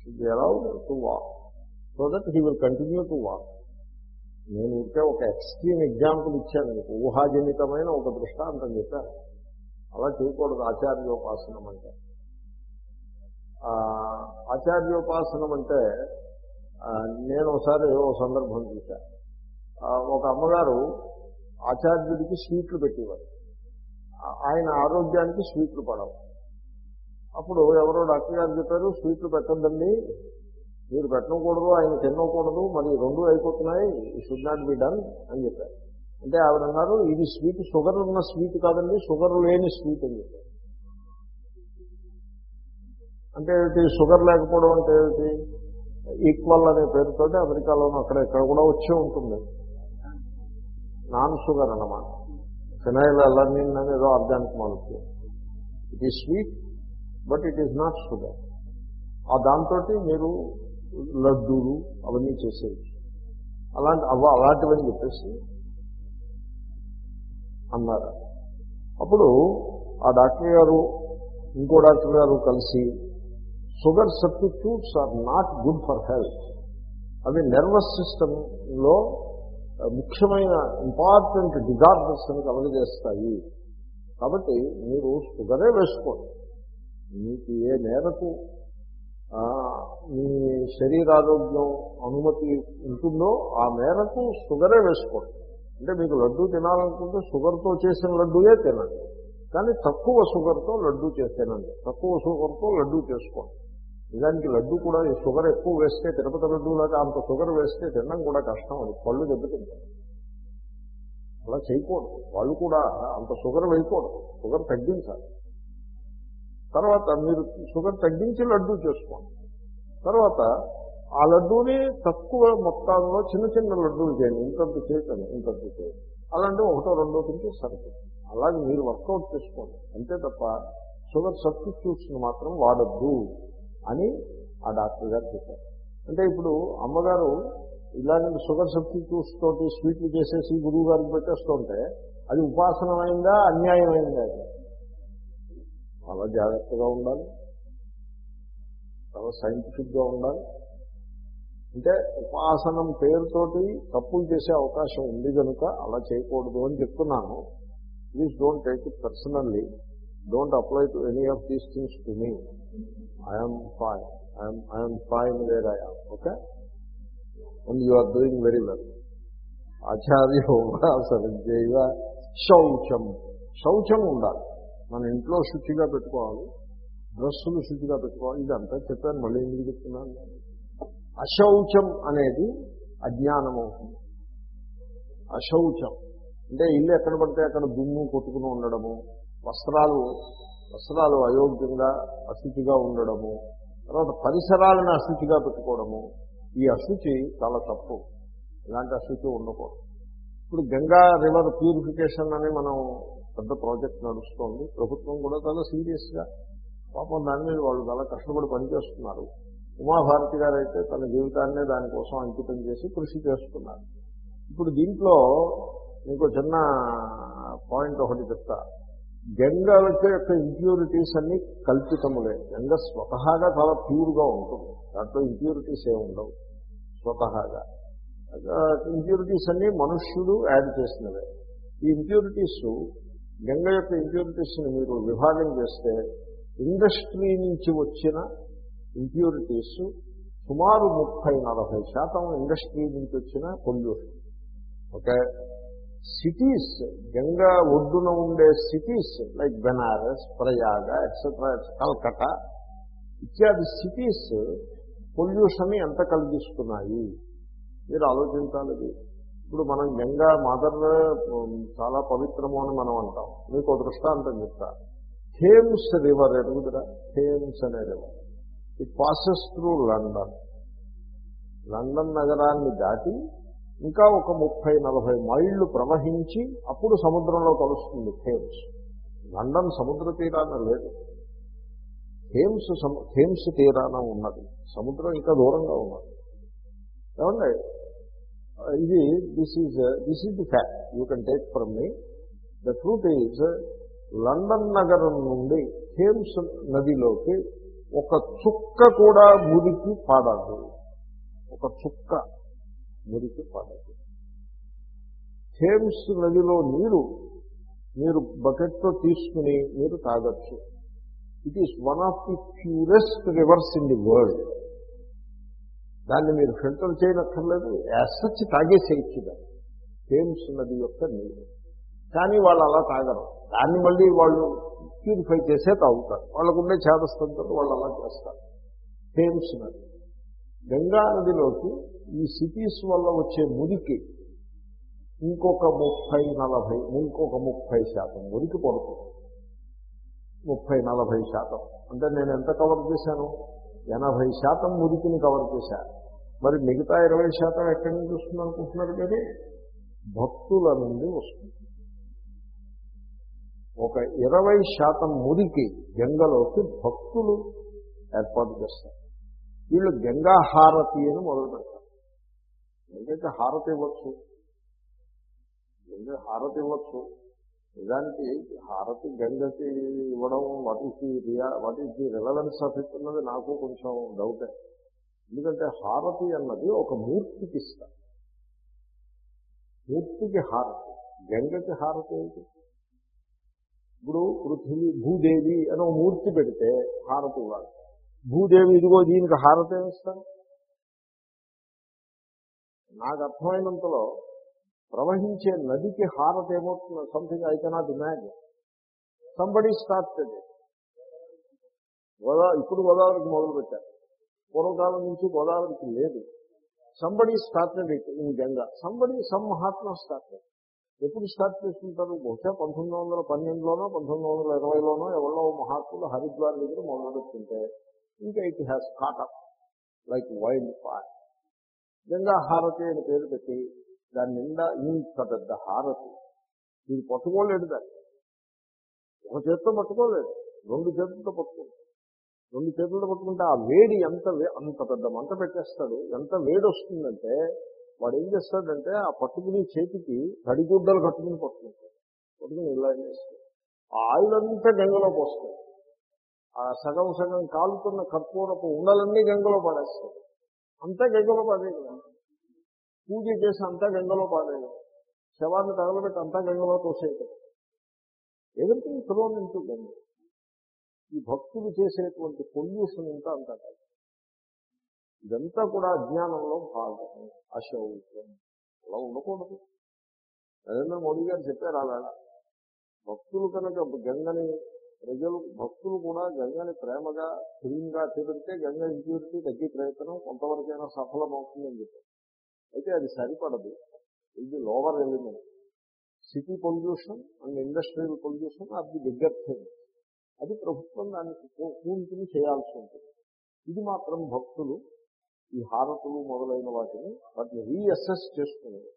should be allowed to walk so that he will continue to walk నేను ఇంకా ఒక ఎక్స్ట్రీమ్ ఎగ్జాంపుల్ ఇచ్చాను మీకు. ఊహాజనితమైన ఒక దృష్టాంతం చెప్పాను. అలా చేయకూడదు ఆచార్యోపాసనం అంటే. ఆచార్యోపాసనం అంటే నేను ఒకసారి ఓ సందర్భం చూశాను ఒక అమ్మగారు ఆచార్యుడికి స్వీట్లు పెట్టేవారు. ఆయన ఆరోగ్యానికి స్వీట్లు పడవు. అప్పుడు ఎవరో డాక్టర్ గారు చెప్పారు స్వీట్లు పెట్టద్దండి. మీరు పెట్టకూడదు ఆయన తినకూడదు మరి రెండు అయిపోతున్నాయి షుడ్ నాట్ బి డన్ అని చెప్పారు. అంటే ఆవిడ అన్నారు ఇది స్వీట్ షుగర్ ఉన్న స్వీట్ కాదండి షుగర్ లేని స్వీట్ అని చెప్పారు. అంటే ఏమిటి షుగర్ లేకపోవడం అంటే ఏమిటి? ఈక్వల్ అనే పేరుతో అమెరికాలోనూ అక్కడ ఇక్కడ కూడా వచ్చే ఉంటుంది. నాన్ షుగర్ అన్నమాట. ఫినైల్ అలర్నిన్ అనేది ఏదో organic molecule. It is sweet but it is not sugar ఆ దాంతో మీరు లడ్డూలు అవన్నీ చేసేవి అలాంటి అవ అలాంటివని చెప్పేసి అన్నారు. అప్పుడు ఆ డాక్టర్ గారు ఇంకో డాక్టర్ గారు కలిసి sugar substitutes are not good for health అవి నర్వస్ సిస్టంలో ముఖ్యమైన ఇంపార్టెంట్ డిజార్డర్స్ అని కలగజేస్తాయి. కాబట్టి మీరు షుగరే వేసుకోండి. మీకు ఏ మేరకు మీ శరీరారోగ్యం అనుమతి ఉంటుందో ఆ మేరకు షుగరే వేసుకోండి. అంటే మీకు లడ్డూ తినాలనుకుంటే షుగర్తో చేసిన లడ్డూయే తినండి. కానీ తక్కువ షుగర్తో లడ్డూ చేసేనండి. తక్కువ షుగర్తో లడ్డూ చేసుకోండి. నిజానికి లడ్డు కూడా షుగర్ ఎక్కువ వేస్తే తిరుపతి లడ్డూలాగా అంత షుగర్ వేస్తే తినడం కూడా కష్టం అది పళ్ళు దెబ్బతింటారు అలా చేయకూడదు. వాళ్ళు కూడా అంత షుగర్ వేయకూడదు. షుగర్ తగ్గించాలి. తర్వాత మీరు షుగర్ తగ్గించి లడ్డూ చేసుకోండి. తర్వాత ఆ లడ్డూని తక్కువ మొత్తంలో చిన్న చిన్న లడ్డూలు చేయండి. ఇంతంత చేయకండి ఇంతంత చేయండి అలాంటి ఒకటో రెండో తింటే సరిపోతుంది. అలాగే మీరు వర్కౌట్ చేసుకోండి. అంతే తప్ప షుగర్ సబ్స్టిట్యూట్స్ని మాత్రం వాడద్దు అని ఆ డాక్టర్ గారు చెప్పారు. అంటే ఇప్పుడు అమ్మగారు ఇలాంటి షుగర్ సబ్స్టిట్యూట్స్ తోటి స్వీట్లు చేసేసి గురువు గారికి పెట్టేస్తుంటే అది ఉపాసనమైందా అన్యాయమైందా? అది? చాలా జాగ్రత్తగా ఉండాలి. చాలా సైంటిఫిక్గా ఉండాలి. అంటే ఉపాసనం పేరుతోటి తప్పులు చేసే అవకాశం ఉంది కనుక అలా చేయకూడదు అని చెప్తున్నాను. Please don't take it personally don't apply to any of these things to me I'm fine I'm I'm fine where I'm okay and you are doing very well ఆచార్య ఉపాసనజైవ శౌచం శౌచం ఉండాలి. మన ఇంట్లో శుచిగా పెట్టుకోవాలి. డ్రెస్సులు శుచిగా పెట్టుకోవాలి. ఇదంతా చెప్పాను. మళ్ళీ ఎందుకు చెప్తున్నాను? అశౌచం అనేది అజ్ఞానం అవుతుంది అశౌచం. అంటే ఇల్లు ఎక్కడ పడితే అక్కడ దుమ్ము కొట్టుకుని ఉండడము వస్త్రాలు వస్త్రాలు అయోగ్యంగా అశుచిగా ఉండడము తర్వాత పరిసరాలను అశుచిగా పెట్టుకోవడము ఈ అశుచి చాలా తప్పు. ఇలాంటి అశుచి ఉండకూడదు. ఇప్పుడు గంగా రివర్ ప్యూరిఫికేషన్ అని మనం పెద్ద ప్రాజెక్ట్ నడుస్తోంది. ప్రభుత్వం కూడా చాలా సీరియస్గా పాపం దాని మీద వాళ్ళు చాలా కష్టపడి పనిచేస్తున్నారు. ఉమాభారతి గారు అయితే తన జీవితాన్నే దానికోసం అంకితం చేసి కృషి చేస్తున్నారు. ఇప్పుడు దీంట్లో మీకు చిన్న పాయింట్ ఒకటి చెప్తా. గంగలకి యొక్క ఇంప్యూరిటీస్ అన్ని కల్పితములే. గంగ స్వతహాగా చాలా ప్యూర్గా ఉంటుంది. దాంట్లో ఇంప్యూరిటీస్ ఏమి ఉండవు. స్వతహాగా. ఇంప్యూరిటీస్ అన్ని మనుష్యుడు యాడ్ చేసినవే. ఈ ఇంప్యూరిటీస్ గంగ యొక్క ఇంప్యూరిటీస్ని మీరు విభాగం చేస్తే ఇండస్ట్రీ నుంచి వచ్చిన ఇంప్యూరిటీస్ సుమారు ముప్పై నలభై శాతం ఇండస్ట్రీ నుంచి వచ్చిన పొల్యూషన్. ఓకే? సిటీస్ గంగా ఒడ్డున ఉండే cities like Banaras Prayag etcetera Calcutta ఇత్యాది సిటీస్ పొల్యూషన్ ఎంత కలిగిస్తున్నాయి? మీరు ఆలోచించాలి ఇప్పుడు మనం గంగా మదర్ చాలా పవిత్రము అని మనం అంటాం. మీకు ఒక దృష్టాంతం చెప్తా. థేమ్స్ రివర్ ఎరుగుదరా? థేమ్స్ అనే river it passes through London London నగరాన్ని దాటి ఇంకా ఒక ముప్పై నలభై మైళ్ళు ప్రవహించి అప్పుడు సముద్రంలో కలుస్తుంది థేమ్స్ లండన్ సముద్ర తీరాన లేదు. థేమ్స్ థేమ్స్ తీరాన ఉన్నది. సముద్రం ఇంకా దూరంగా ఉన్నది. ఏమండి? ఇది this is this is the fact you can take from me the truth is London నగరం నుండి థేమ్స్ నదిలోకి ఒక చుక్క కూడా మురికి పాడదు. ఒక చుక్క మురికి పడదు. థేమ్స్ నదిలో నీరు మీరు బకెట్తో తీసుకుని మీరు తాగొచ్చు. It is one of the purest rivers in the world దాన్ని మీరు ఫిల్టర్ చేయనక్కర్లేదు యాసచ్చి తాగేసేయచ్చు దాన్ని. థేమ్స్ నది యొక్క నీరు. కానీ వాళ్ళు అలా తాగరు. దాన్ని మళ్ళీ వాళ్ళు ప్యూరిఫై చేసే తాగుతారు. వాళ్ళకుండే చేదస్తంతో వాళ్ళు అలా చేస్తారు. థేమ్స్ నది గంగా నదిలోకి ఈ సిటీస్ వల్ల వచ్చే మురికి ఇంకొక ముప్పై నలభై ఇంకొక ముప్పై శాతం మురికి పడుతుంది. ముప్పై నలభై శాతం. అంటే నేను ఎంత కవర్ చేశాను? ఎనభై శాతం మురికిని కవర్ చేశాను. మరి మిగతా ఇరవై శాతం ఎక్కడి నుంచి వస్తుంది అనుకుంటున్నారు మీరు? భక్తుల నుండి వస్తుంది. ఒక ఇరవై శాతం మురికి గంగలోకి భక్తులు ఏర్పాటు చేస్తారు. వీళ్ళు గంగా హారతి అని మొదలు పెడతారు ఎందుకంటే హారతి ఇవ్వచ్చు. గంగ హారతి ఇవ్వచ్చు. నిజానికి హారతి గంగకి ఇవ్వడం what is the Riya what is the relevance of it అన్నది నాకు కొంచెం డౌటే. ఎందుకంటే హారతి అన్నది ఒక మూర్తికి ఇస్తారు. మూర్తికి హారతి. గంగకి హారతి ఏంటి? ఇప్పుడు పృథివీ భూదేవి అని ఒక మూర్తి పెడితే హారతి ఇవ్వాలి. భూదేవి ఇదిగో దీనికి హారతి ఏమిస్తాను నాకు అర్థమైనంతలో ప్రవహించే నదికి హారతి ఏమవుతుంది something I cannot imagine somebody started Godavari ఇప్పుడు గోదావరికి మొదలు పెట్టారు. పూర్వకాలం నుంచి గోదావరికి లేదు. Somebody started it in Ganga somebody some Mahatma started ఎప్పుడు స్టార్ట్ చేసుకుంటారు బహుశా పంతొమ్మిది వందల పన్నెండులోనో పంతొమ్మిది వందల ఇరవైలోనో ఎవరో మహాత్ములు హరిద్వార్ దగ్గర మొదలుపెట్టుకుంటే ఇంకా it has caught up like wild fire. Ganga హారతి అని పేరు పెట్టి దాని నిండా ఇంత పెద్ద హారతి. ఇది పట్టుకోలేడు దాన్ని. ఒక చేతితో పట్టుకోలేదు రెండు చేతులతో పట్టుకుంటాడు. రెండు చేతులతో పట్టుకుంటే ఆ వేడి ఎంత అంత పెద్ద మంట పెట్టేస్తాడు. ఎంత వేడి వస్తుందంటే వాడు ఏం చేస్తాడంటే ఆ పట్టుకుని చేతికి తడిగుడ్డలు కట్టుకుని పట్టుకుంటాడు. పట్టుకుని ఇలా చేస్తాడు? ఆ ఆయిల్ అంతా గంగలో పోస్తాడు. ఆ సగం సగం కాలుతున్న కర్పూరపు ఉండలన్నీ గంగలో పాడేస్తాడు. అంతా గంగలో పాడేది పూజ చేసి అంతా గంగలో పాడేది శవాన్ని తగలబెట్టి అంతా గంగలో తోసేయటం ఎవ్రీథింగ్ థ్రోన్ ఇంటూ గంగ. ఈ భక్తులు చేసేటువంటి పొల్యూషన్ అంతా అంతా కాదు. ఇదంతా కూడా అజ్ఞానంలో భాగం అశౌచం అలా ఉండకూడదు. నరేంద్ర మోడీ గారు చెప్పారు అలా. భక్తులు కనుక గంగని ప్రజలు భక్తులు కూడా గంగని ప్రేమగా క్లీన్గా చేపెడితే గంగ ఇంప్యూరిటీ తగ్గే ప్రయత్నం కొంతవరకైనా సఫలమవుతుందని చెప్పారు. అయితే అది సరిపడదు. ఇది lower element. City pollution and industrial pollution అది ది బిగ్గర్ థింగ్. అది ప్రభుత్వం దానికి కూల్చుని చేయాల్సి ఉంటుంది. ఇది మాత్రం భక్తులు ఈ హారతులు మొదలైన వాటిని వాటిని రీఅసెస్ చేసుకునేది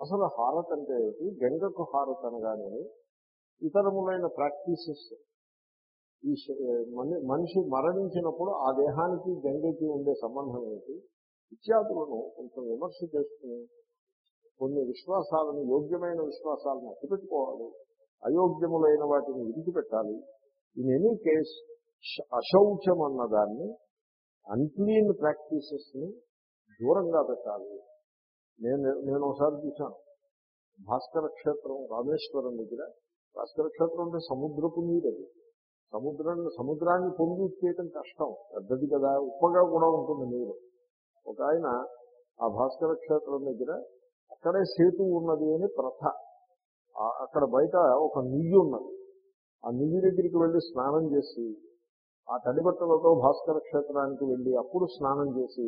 అసలు హారత్ అంటే ఏంటి గంగకు హారత్ అనగానే ఇతరములైన ప్రాక్టీసెస్ ఈ మనిషి మరణించినప్పుడు ఆ దేహానికి గంగకి ఉండే సంబంధం ఏంటి ఇత్యాదులను కొంచెం విమర్శ చేసుకుని కొన్ని విశ్వాసాలను యోగ్యమైన విశ్వాసాలను అట్టిపెట్టుకోవాలి అయోగ్యములైన వాటిని విడిచిపెట్టాలి. ఇన్ ఎనీ కేస్ అశౌచం అన్నదాన్ని అన్క్లీన్ ప్రాక్టీసెస్ని దూరంగా పెట్టాలి. నేను నేను ఒకసారి చూశాను. భాస్కర క్షేత్రం రామేశ్వరం దగ్గర. భాస్కర క్షేత్రం అంటే సముద్రపు నీరు అది. సముద్రాన్ని సముద్రాన్ని పొంగి చేయడం కష్టం. పెద్దది కదా ఉప్పగా కూడా ఉంటుంది నీరు. ఒక ఆయన ఆ భాస్కర క్షేత్రం దగ్గర అక్కడే సేతు ఉన్నది అని ప్రథ. అక్కడ బయట ఒక నుయ్యి ఉన్నది ఆ నుయ్యి దగ్గరికి వెళ్ళి స్నానం చేసి ఆ తడిబట్టలతో భాస్కర క్షేత్రానికి వెళ్ళి అప్పుడు స్నానం చేసి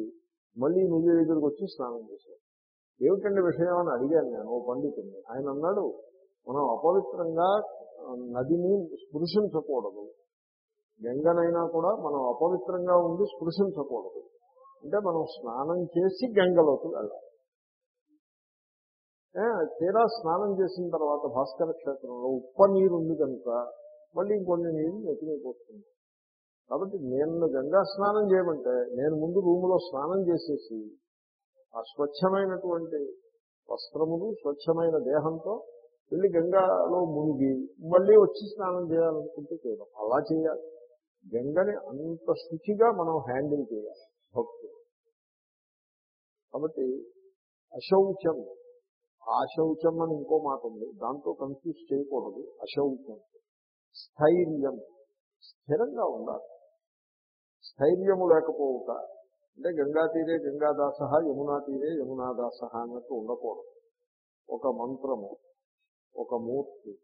మళ్ళీ నుయ్యి దగ్గరికి వచ్చి స్నానం చేశాడు ఏమిటండి విషయం అని అడిగాను నేను ఓ పండితుడిని ఆయన అన్నాడు మనం అపవిత్రంగా నదిని స్పృశించకూడదు. గంగనైనా కూడా మనం అపవిత్రంగా ఉండి స్పృశించకూడదు. అంటే మనం స్నానం చేసి గంగలోకి వెళ్ళాలి. తీరా స్నానం చేసిన తర్వాత భాస్కర క్షేత్రంలో ఉప్ప నీరు ఉంది కనుక మళ్ళీ ఇంకొన్ని నీరు నెత్తిమైపోతుంది కాబట్టి నేను గంగా స్నానం చేయమంటే నేను ముందు రూములో స్నానం చేసేసి ఆ స్వచ్ఛమైనటువంటి వస్త్రములు స్వచ్ఛమైన దేహంతో వెళ్ళి గంగాలో మునిగి మళ్ళీ వచ్చి స్నానం చేయాలనుకుంటే చేయడం. అలా చేయాలి. గంగని అంత శుచిగా మనం హ్యాండిల్ చేయాలి భక్తులు. కాబట్టి అశౌచం ఆశౌచం అని ఇంకో మాట ఉంది. దాంతో కన్ఫ్యూజ్ చేయకూడదు. అశౌచం స్థైర్యం. స్థిరంగా ఉండాలి. స్థైర్యము లేకపోవుట అంటే గంగా తీరే గంగాదాస యమునా తీరే యమునాదాస అన్నట్టు ఉండకూడదు. ఒక మంత్రము ఒక మూర్తి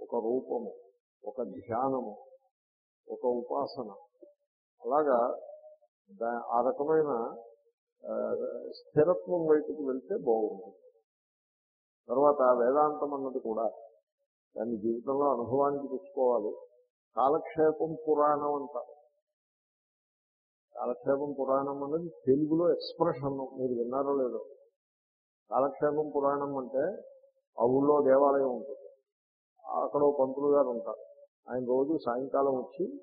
ఒక రూపము ఒక ధ్యానము ఒక ఉపాసన. అలాగా దా- ఆ రకమైన స్థిరత్వం వైపుకి వెళ్తే బాగుంటుంది. తర్వాత వేదాంతం అన్నది కూడా దాన్ని జీవితంలో అనుభవానికి తెచ్చుకోవాలి. కాలక్షేపం పురాణం అంటారు. కాలక్షేపం పురాణం అన్నది తెలుగులో ఎక్స్ప్రెషన్ మీరు విన్నారో లేదో. కాలక్షేపం పురాణం అంటే ఆ ఊళ్ళో దేవాలయం ఉంటుంది. అక్కడ పంతులు గారు ఉంటారు. ఆయన రోజు సాయంకాలం వచ్చి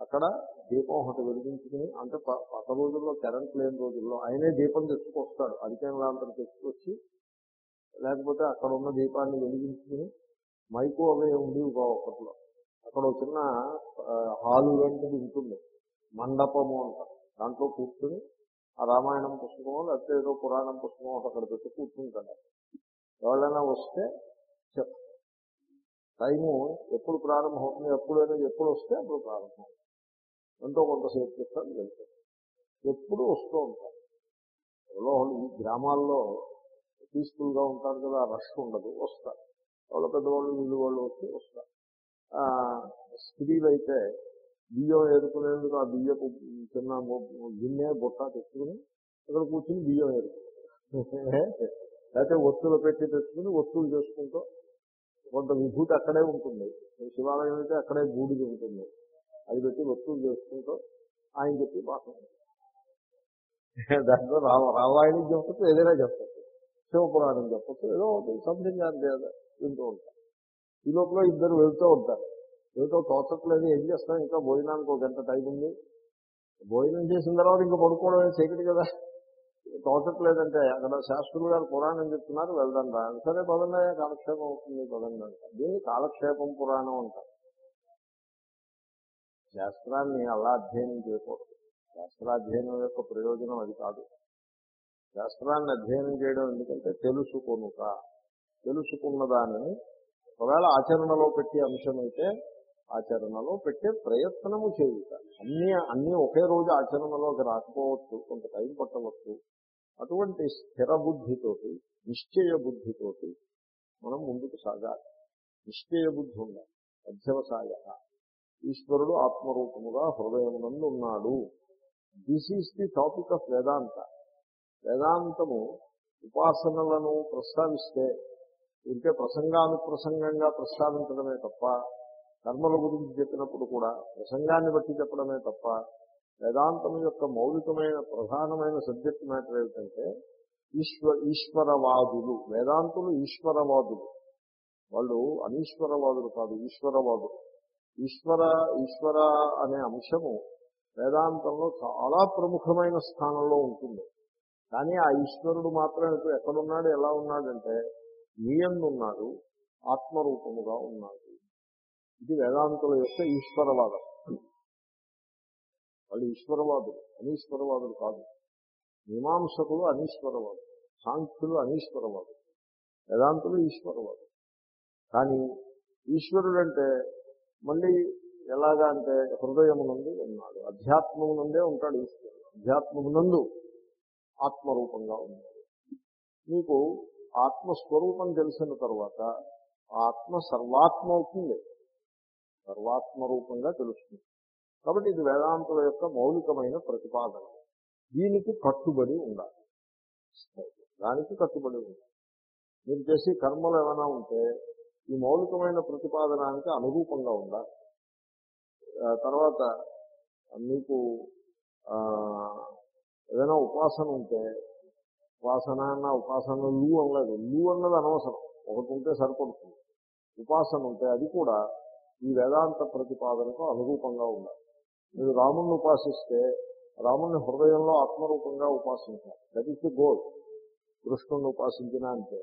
అక్కడ దీపం ఒకటి వెలిగించుకుని అంటే ప- పాత రోజుల్లో కరెంట్ లేని రోజుల్లో ఆయనే దీపం తెచ్చుకొస్తాడు. అధికంగా లాంతరం తెచ్చుకొచ్చి లేకపోతే అక్కడ ఉన్న దీపాన్ని వెలిగించుకుని మైకు అవే ఉంది ఒకటిలో అక్కడ చిన్న హాలు లాంటిది ఉంటుంది. మండపము అంటారు. దాంట్లో కూర్చుని ఆ రామాయణం పుస్తకమో లేకపోతే ఏదో పురాణం పుస్తకం అక్కడ పెట్టి కూర్చుంటాడు ఎవరైనా వస్తే చెప్పు టైము ఎప్పుడు ప్రారంభం అవుతుంది ఎప్పుడైనా ఎప్పుడు వస్తే అప్పుడు ప్రారంభం ఎంతో కొంతసేపు చెప్తాను వెళ్తాను ఎప్పుడు వస్తూ ఉంటారు. ఎవరో ఈ గ్రామాల్లో పీస్ఫుల్గా ఉంటారు కదా రష్ ఉండదు వస్తారు. ఎవరో పెద్దవాళ్ళు వీళ్ళు వాళ్ళు వచ్చి వస్తారు. స్త్రీలైతే బియ్యం ఏరుకునేందుకు ఆ బియ్యపు చిన్న గిన్నె బుట్ట తెచ్చుకుని అక్కడ కూర్చుని బియ్యం ఏరుకుంటారు. లేకపోతే వస్తువులు పెట్టి తెచ్చుకుని వస్తువులు చేసుకుంటూ కొంత విభూతి అక్కడే ఉంటుంది. శివాలయం అయితే అక్కడే బూడిది ఉంటుంది. అది పెట్టి వస్తువులు చేసుకుంటూ ఆయన చెప్పి పాఠం. దాంట్లో రామ రామాయణం చెప్పచ్చు ఏదైనా చెప్పచ్చు. శివపురాణం చెప్పచ్చు ఏదో ఒకటి సంథింగ్ అది వింటూ ఉంటారు ఈ లోపల ఇద్దరు వెళ్తూ ఉంటారు. వెళ్తూ తోచట్లేదు ఏం చేస్తాం ఇంకా భోజనానికి ఒక గంట టైం ఉంది. భోజనం చేసిన తర్వాత ఇంకా పడుకోవడమే చీకటి కదా. తోచట్లేదంటే అక్కడ శాస్త్రులు గారు పురాణం చెప్తున్నారు వెళ్దాం రా. సరే పదండి కాలక్షేపం అవుతుంది పదండి అంటారు. దీన్ని కాలక్షేపం పురాణం అంటారు. శాస్త్రాన్ని అలా అధ్యయనం చేయకూడదు. శాస్త్రాధ్యయనం యొక్క ప్రయోజనం అది కాదు. శాస్త్రాన్ని అధ్యయనం చేయడం ఎందుకంటే తెలుసుకొనుక తెలుసుకున్న దానిని ఒకవేళ ఆచరణలో పెట్టే అంశమైతే ఆచరణలో పెట్టే ప్రయత్నము చేయుట. అన్ని అన్నీ ఒకే రోజు ఆచరణలోకి రాకపోవచ్చు కొంత టైం పట్టవచ్చు. అటువంటి స్థిర బుద్ధితోటి నిశ్చయ బుద్ధితోటి మనం ముందుకు సాగాలి. నిశ్చయ బుద్ధి ఉండాలి. అధ్యవసాయ. ఈశ్వరుడు ఆత్మరూపముగా హృదయమునందు ఉన్నాడు. This is the topic of Vedanta వేదాంతము ఉపాసనలను ప్రస్తావిస్తే ఇంకే ప్రసంగానుప్రసంగంగా ప్రస్తావించడమే తప్ప కర్మల గురించి చెప్పినప్పుడు కూడా ప్రసంగాన్ని బట్టి చెప్పడమే తప్ప వేదాంతం యొక్క మౌలికమైన ప్రధానమైన సబ్జెక్ట్ మ్యాటర్ ఏమిటంటే ఈశ్వర ఈశ్వరవాదులు. వేదాంతులు ఈశ్వరవాదులు. వాళ్ళు అనీశ్వరవాదులు కాదు ఈశ్వరవాదులు. ఈశ్వర ఈశ్వర అనే అంశము వేదాంతంలో చాలా ప్రముఖమైన స్థానంలో ఉంటుంది. కానీ ఆ ఈశ్వరుడు మాత్రం ఇప్పుడు ఎక్కడున్నాడు ఎలా ఉన్నాడంటే నీయందు ఆత్మరూపముగా ఉన్నాడు ఇది వేదాంతుల యొక్క ఈశ్వరవాదం. వాళ్ళు ఈశ్వరవాదులు అనీశ్వరవాదులు కాదు. మీమాంసకులు అనీశ్వరవాదులు సాంఖ్యులు అనీశ్వరవాదులు వేదాంతులు ఈశ్వరవాదులు. కానీ ఈశ్వరుడు అంటే మళ్ళీ ఎలాగా అంటే హృదయమునందు ఉన్నాడు. అధ్యాత్మమునందే ఉంటాడు ఈశ్వరుడు. అధ్యాత్మమునందు ఆత్మరూపంగా ఉన్నాడు. మీకు ఆత్మస్వరూపం తెలిసిన తర్వాత ఆత్మ సర్వాత్మ అవుతుంది సర్వాత్మ రూపంగా తెలుస్తుంది. కాబట్టి ఇది వేదాంతుల యొక్క మౌలికమైన ప్రతిపాదన. దీనికి కట్టుబడి ఉండాలి. దానికి కట్టుబడి ఉండాలి. మీరు చేసే కర్మలు ఏమైనా ఉంటే ఈ మౌలికమైన ప్రతిపాదనానికి అనురూపంగా ఉండాలి. తర్వాత మీకు ఏదైనా ఉపాసన ఉంటే ఉపాసన అన్న ఉపాసన లూ అనలేదు. లూ అన్నది అనవసరం. ఒకటి ఉంటే సరిపడుతుంది. ఉపాసన ఉంటే అది కూడా ఈ వేదాంత ప్రతిపాదనకు అనురూపంగా ఉండాలి. మీరు రాముణ్ణి ఉపాసిస్తే రాముణ్ణి హృదయంలో ఆత్మరూపంగా ఉపాసించాలి. దట్ ఈస్ ది గోల్ కృష్ణుని ఉపాసించిన అంతే.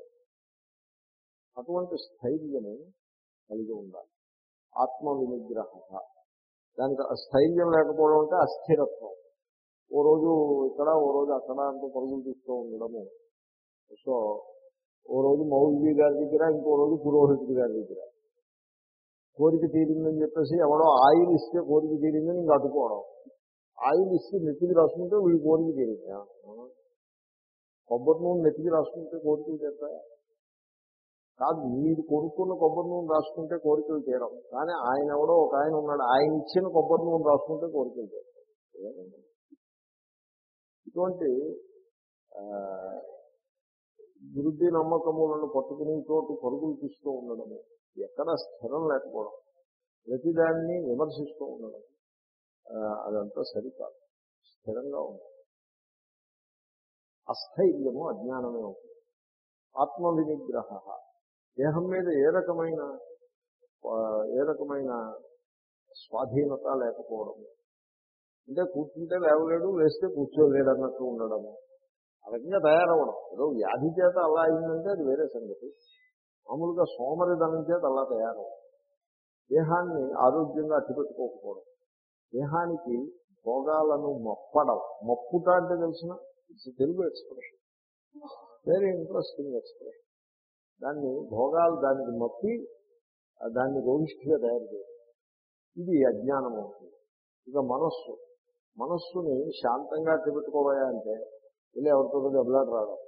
అటువంటి స్థైర్యము కలిగి ఉండాలి. ఆత్మ వినిగ్రహ దానికి ఆ స్థైర్యం లేకపోవడం అంటే అస్థిరత్వం. ఓ రోజు ఇక్కడ ఓ రోజు అక్కడ అంటూ పరుగులు తీస్తూ ఉండడము. సో ఓ రోజు మౌల్వీ గారి దగ్గర ఇంకో రోజు పురోహితుడి గారి దగ్గర. కోరిక తీరిందని చెప్పేసి ఎవడో ఆయిల్ ఇస్తే కోరిక తీరిందని ఇంకా అడ్డుకోవడం. ఆయిల్ ఇస్తే నెత్తికి రాసుకుంటే వీడి కోరిక తీరింది? కొబ్బరి నూనె నెత్తికి రాసుకుంటే కోరికలు తీరుతాయా? కాదు మీరు కొనుక్కున్న కొబ్బరి నూనె రాసుకుంటే కోరికలు తీరం కానీ ఆయన ఎవడో ఒక ఆయన ఉన్నాడు ఆయన ఇచ్చిన కొబ్బరి నూనె రాసుకుంటే కోరికలు తీరుతాయి ఇటువంటి ఆ, వృద్ధి నమ్మకములను పట్టుకుని చోటు పరుగులు తీస్తూ ఉండడము. ఎక్కడ స్థిరం లేకపోవడం. ప్రతిదాన్ని విమర్శిస్తూ ఉండడం. ఆ, అదంతా సరికాదు. స్థిరంగా ఉండదు అస్థైర్యము అజ్ఞానమే ఉంటుంది. ఆత్మ వినిగ్రహ దేహం మీద ఏ రకమైన ఏ రకమైన స్వాధీనత లేకపోవడం అంటే కూర్చుంటే లేవలేడు లేస్తే కూర్చోలేడు అన్నట్టు ఉండడము. ఆ రకంగా తయారవ్వడం. ఏదో వ్యాధి చేత అలా అయిందంటే అది వేరే సంగతి. మామూలుగా సోమరిధనం చేత అలా తయారవ్వడం. దేహాన్ని ఆరోగ్యంగా అట్టిపెట్టుకోకపోవడం. దేహానికి భోగాలను మొప్పడం. మొప్పుట అంటే తెలిసిన? It's Telugu expression very interesting expression దాన్ని భోగాలు దానికి మప్పి దాన్ని రోగిష్ఠిగా తయారు చేయడం. ఇది అజ్ఞానం అవుతుంది ఇక మనస్సు. మనస్సుని శాంతంగా పెట్టుకోబోయా అంటే వెళ్ళి ఎవరితో దెబ్బలాట రావడం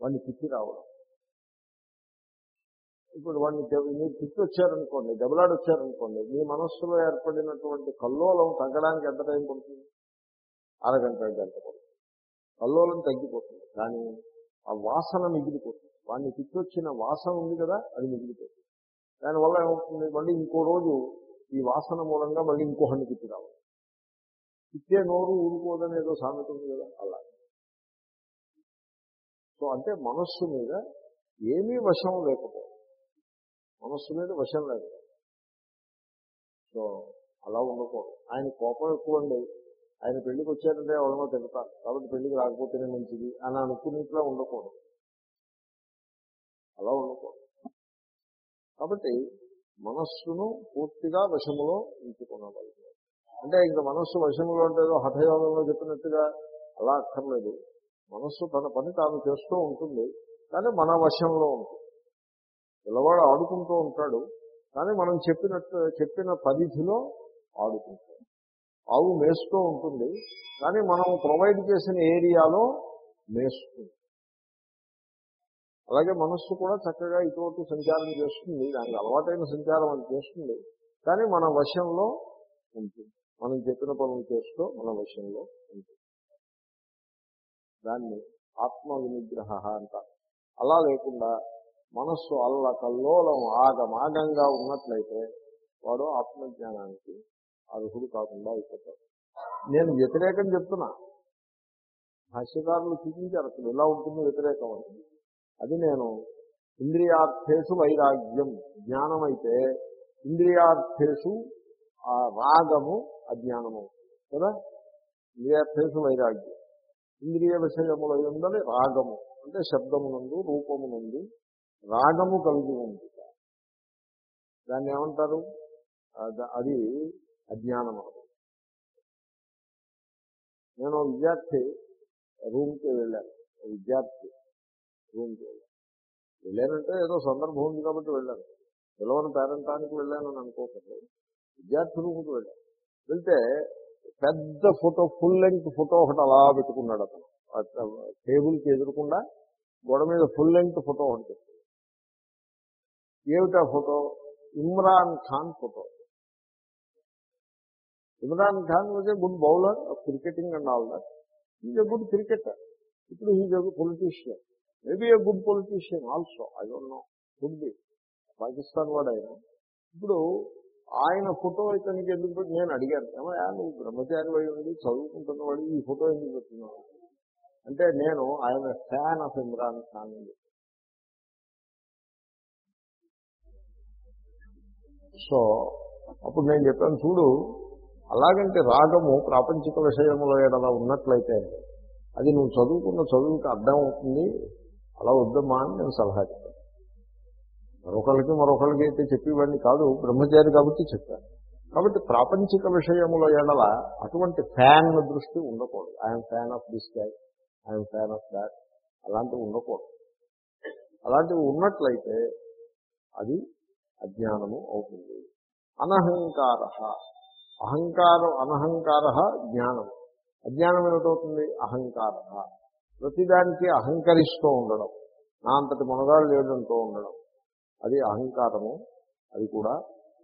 వాడిని తిప్పి రావడం. ఇప్పుడు వాడిని మీరు తిప్పి వచ్చారనుకోండి దెబ్బలాడి వచ్చారనుకోండి మీ మనస్సులో ఏర్పడినటువంటి కల్లోలం తగ్గడానికి ఎంత టైం పడుతుంది? అరగంట గంట పడుతుంది. కల్లోలం తగ్గిపోతుంది కానీ ఆ వాసన మిగిలిపోతుంది. వాడిని తిప్పి వచ్చిన వాసన ఉంది కదా అది మిగిలిపోతుంది. దానివల్ల ఏమవుతుంది? మళ్ళీ ఇంకో రోజు ఈ వాసన మూలంగా మళ్ళీ ఇంకొకరిని తిప్పి రావాలి ఇచ్చే నోరు ఊరుకోదని ఏదో సామెత ఉంది కదా అలా. సో అంటే మనస్సు మీద ఏమీ వశం లేకపోవడం. మనస్సు మీద వశం లేకపోవడం. సో అలా ఉండకూడదు. ఆయన కోపం ఎక్కువ అండి ఆయన పెళ్ళికి వచ్చారంటే ఎవరినో తిడతారు. కాబట్టి పెళ్ళికి రాకపోతేనే మంచిది అని అనుకునేట్లా ఉండకూడదు. అలా ఉండకూడదు. కాబట్టి మనస్సును పూర్తిగా వశములో ఉంచుకున్నవాళ్ళు అంటే ఇంకా మనస్సు వశంలో ఉంటేదో హఠయోగంలో చెప్పినట్టుగా అలా అక్కర్లేదు. మనస్సు తన పని తాను చేస్తూ ఉంటుంది కానీ మన వశంలో ఉంటుంది. పిల్లవాడు ఆడుకుంటూ ఉంటాడు కానీ మనం చెప్పినట్టు చెప్పిన పరిధిలో ఆడుకుంటాడు ఆవు మేస్తూ ఉంటుంది కానీ మనం ప్రొవైడ్ చేసిన ఏరియాలో మేస్తుంది. అలాగే మనస్సు కూడా చక్కగా ఇటువంటి సంచారం చేస్తుంది దానికి అలవాటైన సంచారం అది చేస్తుంది కానీ మన వశంలో ఉంటుంది. మనం చెప్పిన పనులు చేస్తూ మన వశంలో ఉంటుంది. దాన్ని ఆత్మ వినిగ్రహ అంటారు అలా లేకుండా మనస్సు అల్ల కల్లోలం ఆగమాగంగా ఉన్నట్లయితే వాడు ఆత్మజ్ఞానానికి అర్హుడు కాకుండా అయిపోతాడు. నేను వ్యతిరేకం చెప్తున్నా. భాష్యకారులు చూపించారు అసలు ఎలా ఉంటుంది వ్యతిరేకం అని. అది నేను ఇంద్రియార్థేషు వైరాగ్యం. జ్ఞానం అయితే ఇంద్రియార్థేషు ఆ రాగము అజ్ఞానము కదా? ఇంద్రియార్థేషు వైరాగ్యం. ఇంద్రియ విషయముల ఉందని రాగము అంటే శబ్దమునందు రూపమునందు రాగము కలిగి ఉంది. దాన్ని ఏమంటారు? అది అజ్ఞానం అది నేను విద్యార్థి రూమ్కి వెళ్ళాను. విద్యార్థి రూమ్కి వెళ్ళాను. వెళ్ళానంటే ఏదో సందర్భం ఉంది కాబట్టి వెళ్ళాను. పిలవని పేరెంటానికి వెళ్ళాను అని అనుకోకండి. విద్యార్థి రూమ్కి వెళ్ళాను. వెళ్తే పెద్ద ఫోటో ఫుల్ లెంగ్త్ ఫోటో ఒకటి అలా పెట్టుకున్నాడు అతను. టేబుల్కి ఎదురకుండా గోడ మీద ఫుల్ లెంగ్త్ ఫోటో ఒకటి పెట్టాడు. ఏమిటా photo? Imran Khan photo. Imran Khan was a good bowler cricketing and all that is a good cricketer ఇప్పుడు he's a politician maybe a good politician also I don't know good be Pakistan వాడు ఆయన. ఇప్పుడు ఆయన photo ఇతనికి ఎందుకు పెట్టి నేను అడిగాను. ఏమయ్యా నువ్వు బ్రహ్మచారి అయి ఉండి చదువుకుంటున్నవాడు ఈ ఫోటో ఎందుకు పెట్టున్నావు అంటే నేను ఆయన ఫ్యాన్ ఆఫ్ ఇమ్రాన్ ఖాన్ అని సో అప్పుడు నేను చెప్పాను చూడు అలాగంటే రాగము ప్రాపంచిక విషయంలో ఎడల ఉన్నట్లయితే అది నువ్వు చదువుకున్న చదువుకి అర్థం అవుతుంది. అలా వద్దమ్మా అని నేను సలహా చెప్పాను. మరొకరికి మరొకరికి అయితే చెప్పేవాడిని కాదు బ్రహ్మచారి కాబట్టి చెప్పాను. కాబట్టి ప్రాపంచిక విషయముల ఎడల అటువంటి ఫ్యాన్ దృష్టి ఉండకూడదు. I'm fan of this guy I'm fan of that అలాంటివి ఉండకూడదు. అలాంటివి ఉన్నట్లయితే అది అజ్ఞానము అవుతుంది. అనహంకార అహంకారం అనహంకార జ్ఞానం అజ్ఞానం ఏమిటవుతుంది? అహంకార. ప్రతిదానికి అహంకరిస్తూ ఉండడం. నా అంతటి మునగాడు లేదంటూ ఉండడం. అది అహంకారము అది కూడా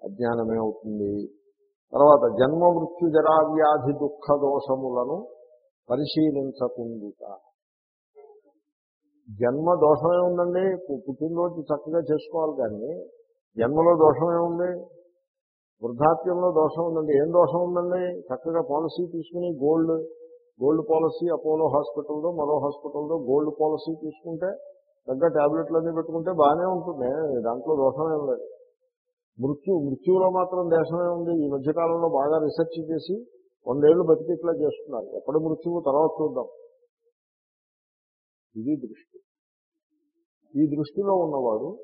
అజ్ఞానమే అవుతుంది. తర్వాత జన్మ మృత్యు జరావ్యాధి దుఃఖ దోషములను పరిశీలించకుండుట. జన్మ దోషమే ఉందండి పుట్టినరోజు చక్కగా చేసుకోవాలి కానీ జన్మలో దోషమే ఉంది వృద్ధాప్యంలో దోషం ఉందండి. ఏం దోషం ఉందండి? చక్కగా పాలసీ తీసుకుని గోల్డ్ గోల్డ్ పాలసీ అపోలో హాస్పిటల్లో మరో హాస్పిటల్లో గోల్డ్ పాలసీ తీసుకుంటే తగ్గ టాబ్లెట్లు అన్నీ పెట్టుకుంటే బాగానే ఉంటుంది. దాంట్లో దోషమే లేదు. మృత్యు మృత్యువులో మాత్రం దేశమే ఉంది. ఈ మధ్యకాలంలో బాగా రీసెర్చ్ చేసి వందేళ్ళు బతికిట్లా చేస్తున్నారు. ఎప్పటి మృత్యువు తర్వాత చూద్దాం. ఇది దృష్టి. ఈ దృష్టిలో ఉన్నవాడు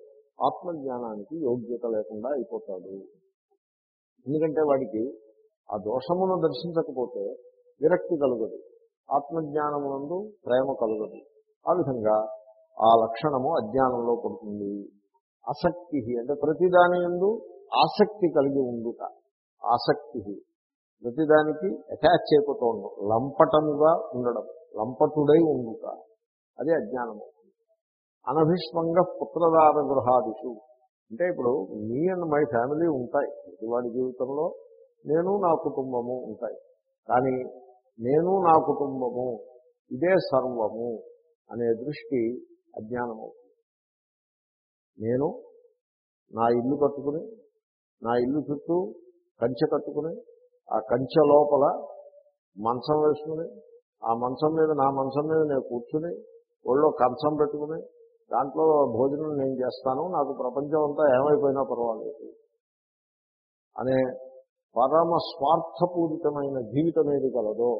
ఆత్మజ్ఞానానికి యోగ్యత లేకుండా అయిపోతాడు. ఎందుకంటే వాడికి ఆ దోషమును దర్శించకపోతే విరక్తి కలుగదు. ఆత్మజ్ఞానమునందు ప్రేమ కలుగదు. ఆ విధంగా ఆ లక్షణము అజ్ఞానంలో పడుతుంది. ఆసక్తి అంటే ప్రతిదాని ఎందు ఆసక్తి కలిగి ఉండుట. ఆసక్తి. ప్రతిదానికి అటాచ్ అయిపోతూ ఉండడం లంపటముగా ఉండడం. లంపటుడై ఉండుట. అది అజ్ఞానము. అనభిష్మంగ పుత్రదార గృహాదిషు. అంటే ఇప్పుడు మీ అండ్ మై ఫ్యామిలీ ఉంటాయి. ప్రతివాడి జీవితంలో నేను నా కుటుంబము ఉంటాయి. కానీ నేను నా కుటుంబము ఇదే సర్వము అనే దృష్టి అజ్ఞానము. నేను నా ఇల్లు కట్టుకుని నా ఇల్లు చుట్టూ కంచె కట్టుకుని ఆ కంచె లోపల మంచం వేసుకుని ఆ మంచం మీద నా మంచం మీద నేను కూర్చుని ఒళ్ళో కంచం పెట్టుకుని దాంట్లో భోజనం నేను చేస్తాను. నాకు ప్రపంచం అంతా ఏమైపోయినా పర్వాలేదు. అనే పరమ స్వార్థపూరితమైన జీవితం ఏది కలదో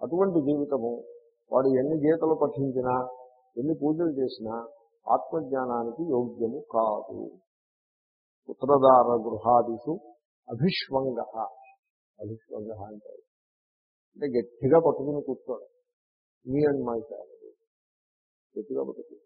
అటువంటి జీవితము వాడు ఎన్ని గీతలు పఠించినా ఎన్ని పూజలు చేసినా ఆత్మజ్ఞానానికి యోగ్యము కాదు. ఉత్తరదార గృహాదిషు అభిష్వంగ. అభిష్వంగ అంటే అంటే గట్టిగా పట్టుకుని కూర్చోడు మీ అండ్ మై ఫ్యామిలీ గట్టిగా పట్టుకుని.